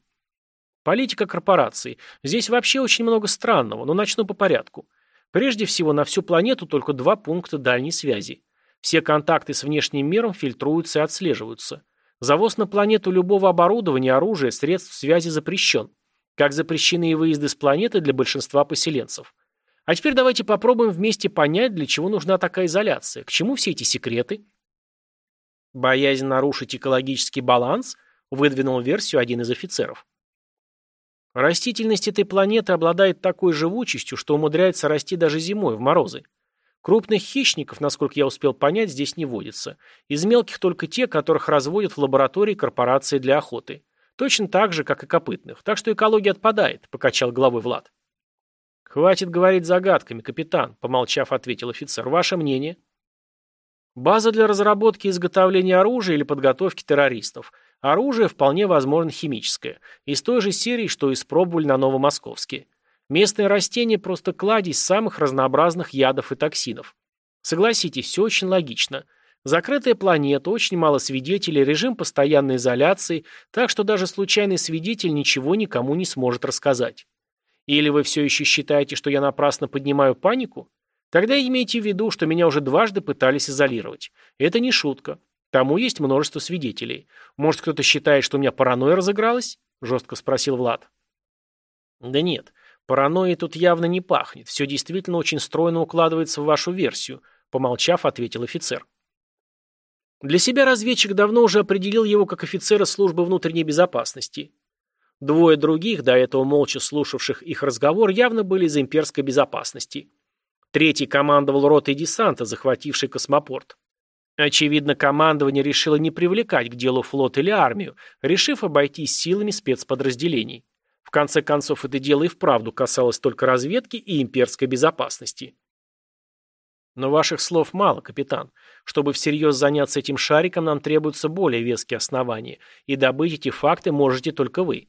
Политика корпораций. Здесь вообще очень много странного, но начну по порядку. Прежде всего, на всю планету только два пункта дальней связи. Все контакты с внешним миром фильтруются и отслеживаются. Завоз на планету любого оборудования, оружия, средств связи запрещен. Как запрещены и выезды с планеты для большинства поселенцев. А теперь давайте попробуем вместе понять, для чего нужна такая изоляция, к чему все эти секреты. Боязнь нарушить экологический баланс, выдвинул версию один из офицеров. Растительность этой планеты обладает такой живучестью, что умудряется расти даже зимой, в морозы. Крупных хищников, насколько я успел понять, здесь не водится. Из мелких только те, которых разводят в лаборатории корпорации для охоты. Точно так же, как и копытных. Так что экология отпадает, покачал головой Влад. Хватит говорить загадками, капитан, помолчав, ответил офицер. Ваше мнение? База для разработки и изготовления оружия или подготовки террористов. Оружие вполне возможно химическое, из той же серии, что испробовали на Новомосковске. Местные растения просто кладезь самых разнообразных ядов и токсинов. Согласитесь, все очень логично. Закрытая планета, очень мало свидетелей, режим постоянной изоляции, так что даже случайный свидетель ничего никому не сможет рассказать. Или вы все еще считаете, что я напрасно поднимаю панику? Тогда имейте в виду, что меня уже дважды пытались изолировать. Это не шутка. Тому есть множество свидетелей. Может, кто-то считает, что у меня паранойя разыгралась? Жестко спросил Влад. Да нет, паранойей тут явно не пахнет. Все действительно очень стройно укладывается в вашу версию, помолчав, ответил офицер. Для себя разведчик давно уже определил его как офицера службы внутренней безопасности. Двое других, до этого молча слушавших их разговор, явно были из имперской безопасности. Третий командовал ротой десанта, захватившей космопорт. Очевидно, командование решило не привлекать к делу флот или армию, решив обойтись силами спецподразделений. В конце концов, это дело и вправду касалось только разведки и имперской безопасности. Но ваших слов мало, капитан. Чтобы всерьез заняться этим шариком, нам требуются более веские основания, и добыть эти факты можете только вы.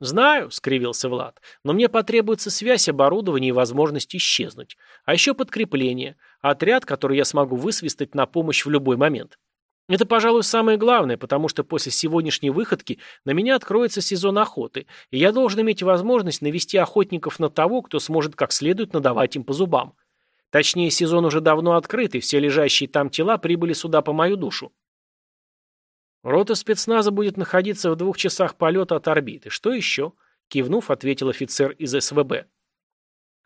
«Знаю», — скривился Влад, — «но мне потребуется связь, оборудование и возможность исчезнуть. А еще подкрепление, отряд, который я смогу высвистать на помощь в любой момент. Это, пожалуй, самое главное, потому что после сегодняшней выходки на меня откроется сезон охоты, и я должен иметь возможность навести охотников на того, кто сможет как следует надавать им по зубам. Точнее, сезон уже давно открыт, и все лежащие там тела прибыли сюда по мою душу. Рота спецназа будет находиться в двух часах полета от орбиты. Что еще? Кивнув, ответил офицер из СВБ.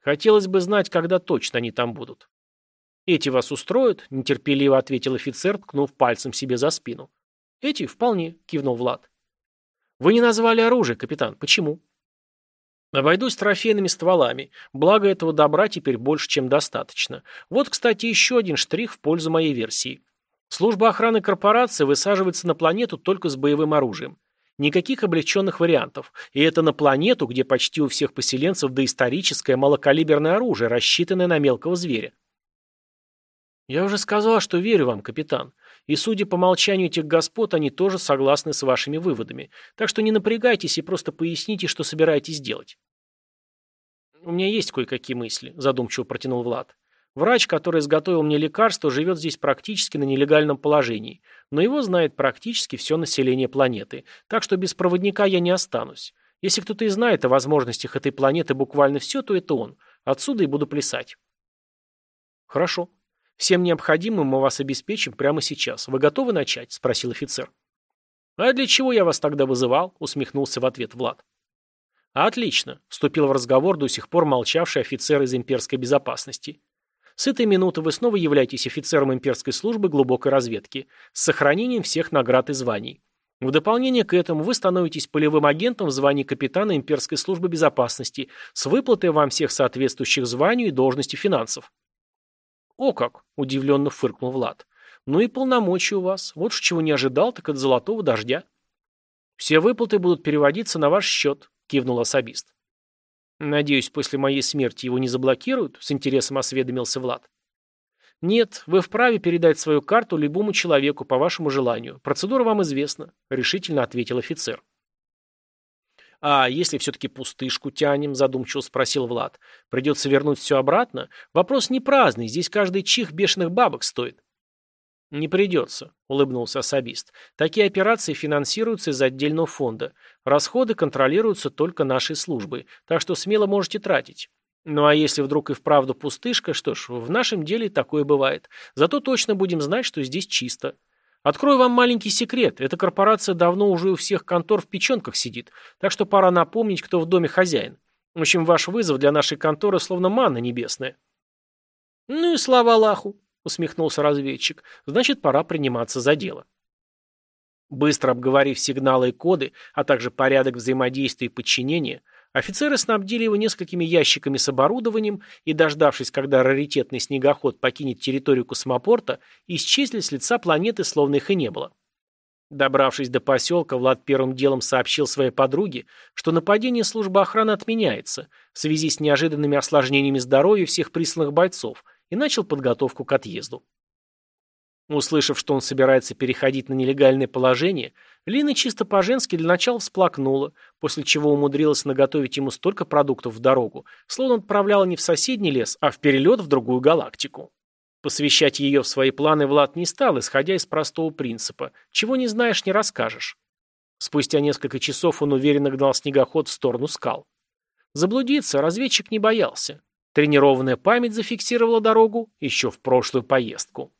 Хотелось бы знать, когда точно они там будут. Эти вас устроят? Нетерпеливо ответил офицер, ткнув пальцем себе за спину. Эти вполне, кивнул Влад. Вы не назвали оружие, капитан. Почему? Обойдусь трофейными стволами, благо этого добра теперь больше, чем достаточно. Вот, кстати, еще один штрих в пользу моей версии. Служба охраны корпорации высаживается на планету только с боевым оружием. Никаких облегченных вариантов. И это на планету, где почти у всех поселенцев доисторическое малокалиберное оружие, рассчитанное на мелкого зверя. Я уже сказал, что верю вам, капитан. И судя по молчанию этих господ, они тоже согласны с вашими выводами. Так что не напрягайтесь и просто поясните, что собираетесь делать. У меня есть кое-какие мысли, задумчиво протянул Влад. Врач, который изготовил мне лекарство, живет здесь практически на нелегальном положении, но его знает практически все население планеты, так что без проводника я не останусь. Если кто-то и знает о возможностях этой планеты буквально все, то это он. Отсюда и буду плясать. Хорошо. Всем необходимым мы вас обеспечим прямо сейчас. Вы готовы начать? Спросил офицер. А для чего я вас тогда вызывал? Усмехнулся в ответ Влад. Отлично. Вступил в разговор до сих пор молчавший офицер из имперской безопасности. С этой минуты вы снова являетесь офицером имперской службы глубокой разведки с сохранением всех наград и званий. В дополнение к этому вы становитесь полевым агентом в звании капитана имперской службы безопасности с выплатой вам всех соответствующих званию и должности финансов. «О как!» – удивленно фыркнул Влад. «Ну и полномочия у вас. Вот уж чего не ожидал, так от золотого дождя». «Все выплаты будут переводиться на ваш счет», – кивнул особист. «Надеюсь, после моей смерти его не заблокируют?» — с интересом осведомился Влад. «Нет, вы вправе передать свою карту любому человеку по вашему желанию. Процедура вам известна», — решительно ответил офицер. «А если все-таки пустышку тянем?» – задумчиво спросил Влад. «Придется вернуть все обратно? Вопрос не праздный, здесь каждый чих бешеных бабок стоит». «Не придется», – улыбнулся особист. «Такие операции финансируются из отдельного фонда. Расходы контролируются только нашей службой, так что смело можете тратить. Ну а если вдруг и вправду пустышка, что ж, в нашем деле такое бывает. Зато точно будем знать, что здесь чисто. Открою вам маленький секрет. Эта корпорация давно уже у всех контор в печенках сидит, так что пора напомнить, кто в доме хозяин. В общем, ваш вызов для нашей конторы словно манна небесная». «Ну и слава Аллаху», — усмехнулся разведчик. «Значит, пора приниматься за дело». Быстро обговорив сигналы и коды, а также порядок взаимодействия и подчинения, офицеры снабдили его несколькими ящиками с оборудованием и, дождавшись, когда раритетный снегоход покинет территорию космопорта, исчезли с лица планеты, словно их и не было. Добравшись до поселка, Влад первым делом сообщил своей подруге, что нападение службы охраны отменяется в связи с неожиданными осложнениями здоровья всех присланных бойцов и начал подготовку к отъезду. Услышав, что он собирается переходить на нелегальное положение, Лина чисто по-женски для начала всплакнула, после чего умудрилась наготовить ему столько продуктов в дорогу, словно отправляла не в соседний лес, а в перелет в другую галактику. Посвящать ее в свои планы Влад не стал, исходя из простого принципа «чего не знаешь, не расскажешь». Спустя несколько часов он уверенно гнал снегоход в сторону скал. Заблудиться разведчик не боялся. Тренированная память зафиксировала дорогу еще в прошлую поездку.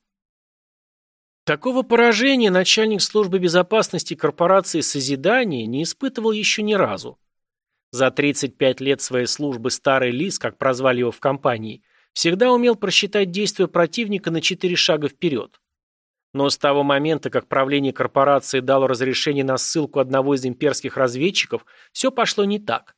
Такого поражения начальник службы безопасности корпорации «Созидание» не испытывал еще ни разу. За 35 лет своей службы старый лис, как прозвали его в компании, всегда умел просчитать действия противника на четыре шага вперед. Но с того момента, как правление корпорации дало разрешение на ссылку одного из имперских разведчиков, все пошло не так.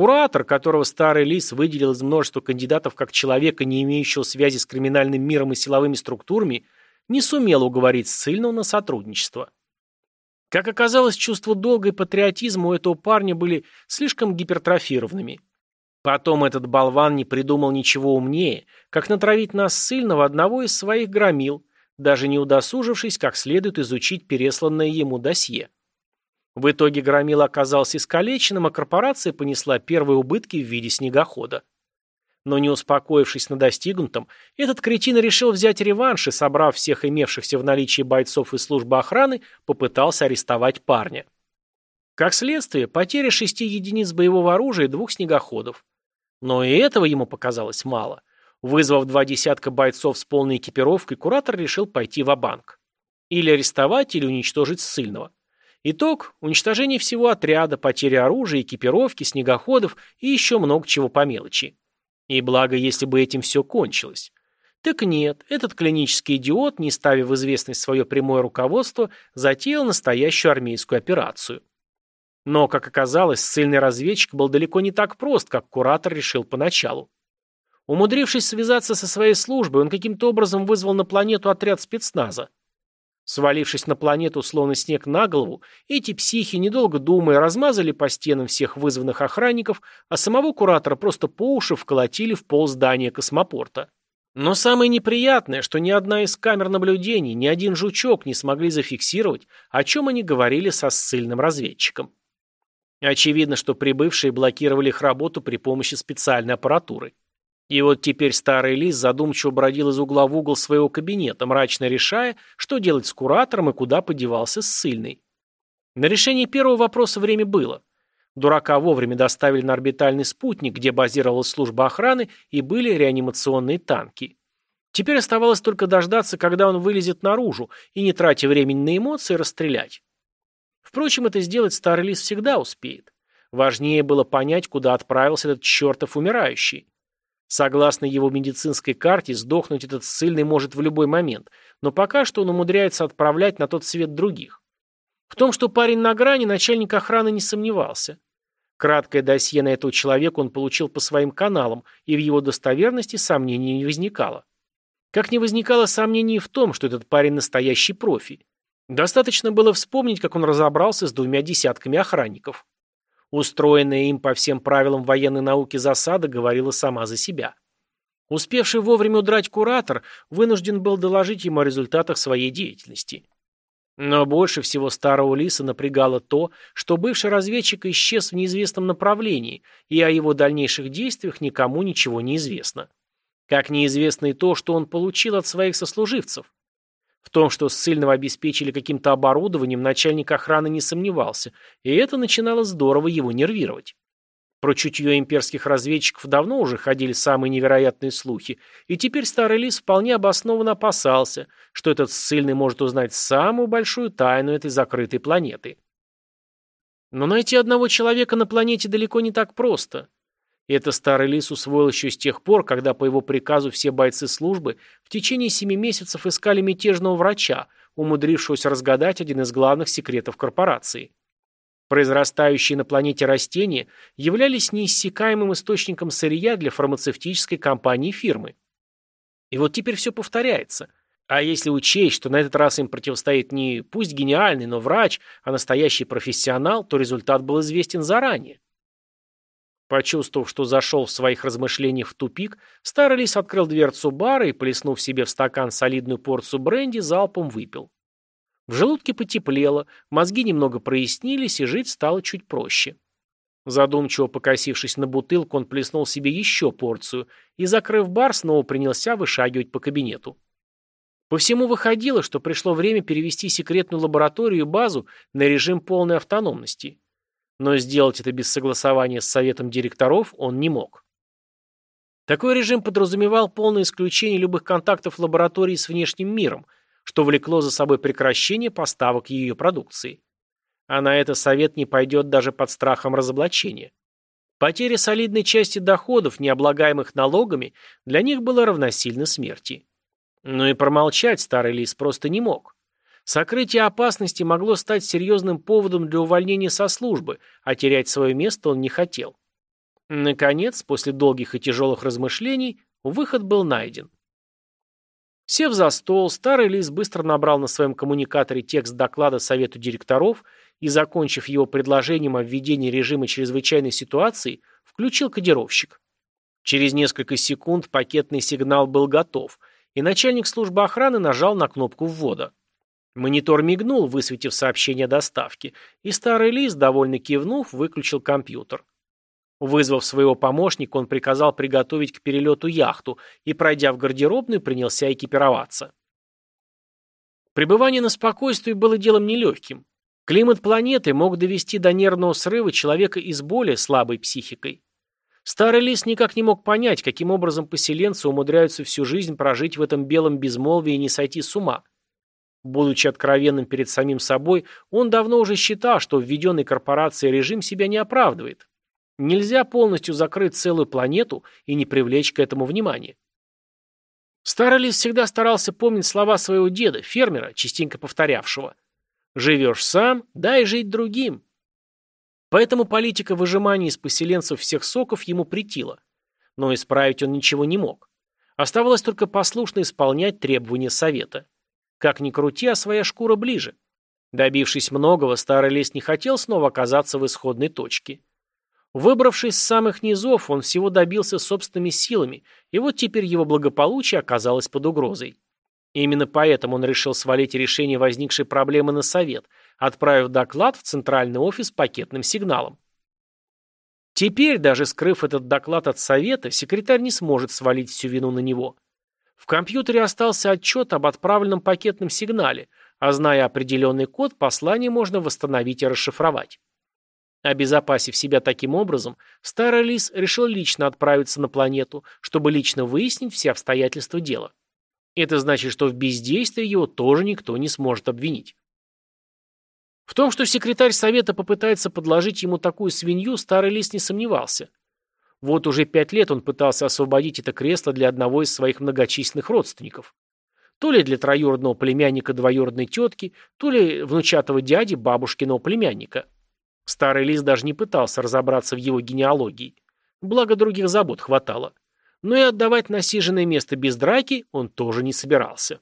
Куратор, которого старый лис выделил из множества кандидатов как человека, не имеющего связи с криминальным миром и силовыми структурами, не сумел уговорить ссыльного на сотрудничество. Как оказалось, чувство долга и патриотизма у этого парня были слишком гипертрофированными. Потом этот болван не придумал ничего умнее, как натравить нас ссыльного одного из своих громил, даже не удосужившись как следует изучить пересланное ему досье. В итоге громила оказался искалеченным, а корпорация понесла первые убытки в виде снегохода. Но не успокоившись на достигнутом, этот кретин решил взять реванш и, собрав всех имевшихся в наличии бойцов из службы охраны, попытался арестовать парня. Как следствие, потеря шести единиц боевого оружия и двух снегоходов. Но и этого ему показалось мало. Вызвав два десятка бойцов с полной экипировкой, куратор решил пойти в банк Или арестовать, или уничтожить ссыльного. Итог – уничтожение всего отряда, потеря оружия, экипировки, снегоходов и еще много чего по мелочи. И благо, если бы этим все кончилось. Так нет, этот клинический идиот, не ставя в известность свое прямое руководство, затеял настоящую армейскую операцию. Но, как оказалось, ссыльный разведчик был далеко не так прост, как куратор решил поначалу. Умудрившись связаться со своей службой, он каким-то образом вызвал на планету отряд спецназа. Свалившись на планету, словно снег на голову, эти психи, недолго думая, размазали по стенам всех вызванных охранников, а самого куратора просто по уши вколотили в пол здания космопорта. Но самое неприятное, что ни одна из камер наблюдений, ни один жучок не смогли зафиксировать, о чем они говорили со ссыльным разведчиком. Очевидно, что прибывшие блокировали их работу при помощи специальной аппаратуры. И вот теперь старый лис задумчиво бродил из угла в угол своего кабинета, мрачно решая, что делать с куратором и куда подевался ссыльный. На решение первого вопроса время было. Дурака вовремя доставили на орбитальный спутник, где базировалась служба охраны и были реанимационные танки. Теперь оставалось только дождаться, когда он вылезет наружу, и, не тратя времени на эмоции, расстрелять. Впрочем, это сделать старый лис всегда успеет. Важнее было понять, куда отправился этот чертов умирающий. Согласно его медицинской карте, сдохнуть этот ссыльный может в любой момент, но пока что он умудряется отправлять на тот свет других. В том, что парень на грани, начальник охраны не сомневался. Краткое досье на этого человека он получил по своим каналам, и в его достоверности сомнений не возникало. Как не возникало сомнений в том, что этот парень настоящий профи. Достаточно было вспомнить, как он разобрался с двумя десятками охранников. Устроенная им по всем правилам военной науки засада говорила сама за себя. Успевший вовремя удрать куратор вынужден был доложить ему о результатах своей деятельности. Но больше всего старого лиса напрягало то, что бывший разведчик исчез в неизвестном направлении, и о его дальнейших действиях никому ничего не известно. Как неизвестно и то, что он получил от своих сослуживцев. В том, что ссыльного обеспечили каким-то оборудованием, начальник охраны не сомневался, и это начинало здорово его нервировать. Про чутье имперских разведчиков давно уже ходили самые невероятные слухи, и теперь старый лис вполне обоснованно опасался, что этот ссыльный может узнать самую большую тайну этой закрытой планеты. Но найти одного человека на планете далеко не так просто. Это старый лис усвоил еще с тех пор, когда по его приказу все бойцы службы в течение семи месяцев искали мятежного врача, умудрившегося разгадать один из главных секретов корпорации. Произрастающие на планете растения являлись неиссякаемым источником сырья для фармацевтической компании фирмы. И вот теперь все повторяется. А если учесть, что на этот раз им противостоит не пусть гениальный, но врач, а настоящий профессионал, то результат был известен заранее. Почувствовав, что зашел в своих размышлениях в тупик, старый лис открыл дверцу бара и, плеснув себе в стакан солидную порцию бренди, залпом выпил. В желудке потеплело, мозги немного прояснились, и жить стало чуть проще. Задумчиво покосившись на бутылку, он плеснул себе еще порцию и, закрыв бар, снова принялся вышагивать по кабинету. По всему выходило, что пришло время перевести секретную лабораторию и базу на режим полной автономности. Но сделать это без согласования с советом директоров он не мог. Такой режим подразумевал полное исключение любых контактов лаборатории с внешним миром, что влекло за собой прекращение поставок ее продукции. А на это совет не пойдет даже под страхом разоблачения. Потеря солидной части доходов, не облагаемых налогами, для них было равносильно смерти. Но и промолчать старый лис просто не мог. Сокрытие опасности могло стать серьезным поводом для увольнения со службы, а терять свое место он не хотел. Наконец, после долгих и тяжелых размышлений, выход был найден. Сев за стол, старый лис быстро набрал на своем коммуникаторе текст доклада Совету директоров и, закончив его предложением о введении режима чрезвычайной ситуации, включил кодировщик. Через несколько секунд пакетный сигнал был готов, и начальник службы охраны нажал на кнопку ввода. Монитор мигнул, высветив сообщение о доставке, и старый лис, довольно кивнув, выключил компьютер. Вызвав своего помощника, он приказал приготовить к перелету яхту и, пройдя в гардеробную, принялся экипироваться. Пребывание на спокойствии было делом нелегким. Климат планеты мог довести до нервного срыва человека и с более слабой психикой. Старый лис никак не мог понять, каким образом поселенцы умудряются всю жизнь прожить в этом белом безмолвии и не сойти с ума. Будучи откровенным перед самим собой, он давно уже считал, что введенный корпорацией режим себя не оправдывает. Нельзя полностью закрыть целую планету и не привлечь к этому внимания. Старый лис всегда старался помнить слова своего деда, фермера, частенько повторявшего «Живешь сам, дай жить другим». Поэтому политика выжимания из поселенцев всех соков ему претила. Но исправить он ничего не мог. Оставалось только послушно исполнять требования совета. Как ни крути, а своя шкура ближе. Добившись многого, старый лес не хотел снова оказаться в исходной точке. Выбравшись с самых низов, он всего добился собственными силами, и вот теперь его благополучие оказалось под угрозой. Именно поэтому он решил свалить решение возникшей проблемы на совет, отправив доклад в центральный офис пакетным сигналом. Теперь, даже скрыв этот доклад от совета, секретарь не сможет свалить всю вину на него – в компьютере остался отчет об отправленном пакетном сигнале, а зная определенный код, послание можно восстановить и расшифровать. Обезопасив себя таким образом, старый лис решил лично отправиться на планету, чтобы лично выяснить все обстоятельства дела. Это значит, что в бездействии его тоже никто не сможет обвинить. В том, что секретарь совета попытается подложить ему такую свинью, старый лис не сомневался. Вот уже пять лет он пытался освободить это кресло для одного из своих многочисленных родственников. То ли для троюродного племянника двоюродной тетки, то ли внучатого дяди бабушкиного племянника. Старый лис даже не пытался разобраться в его генеалогии. Благо других забот хватало. Но и отдавать насиженное место без драки он тоже не собирался.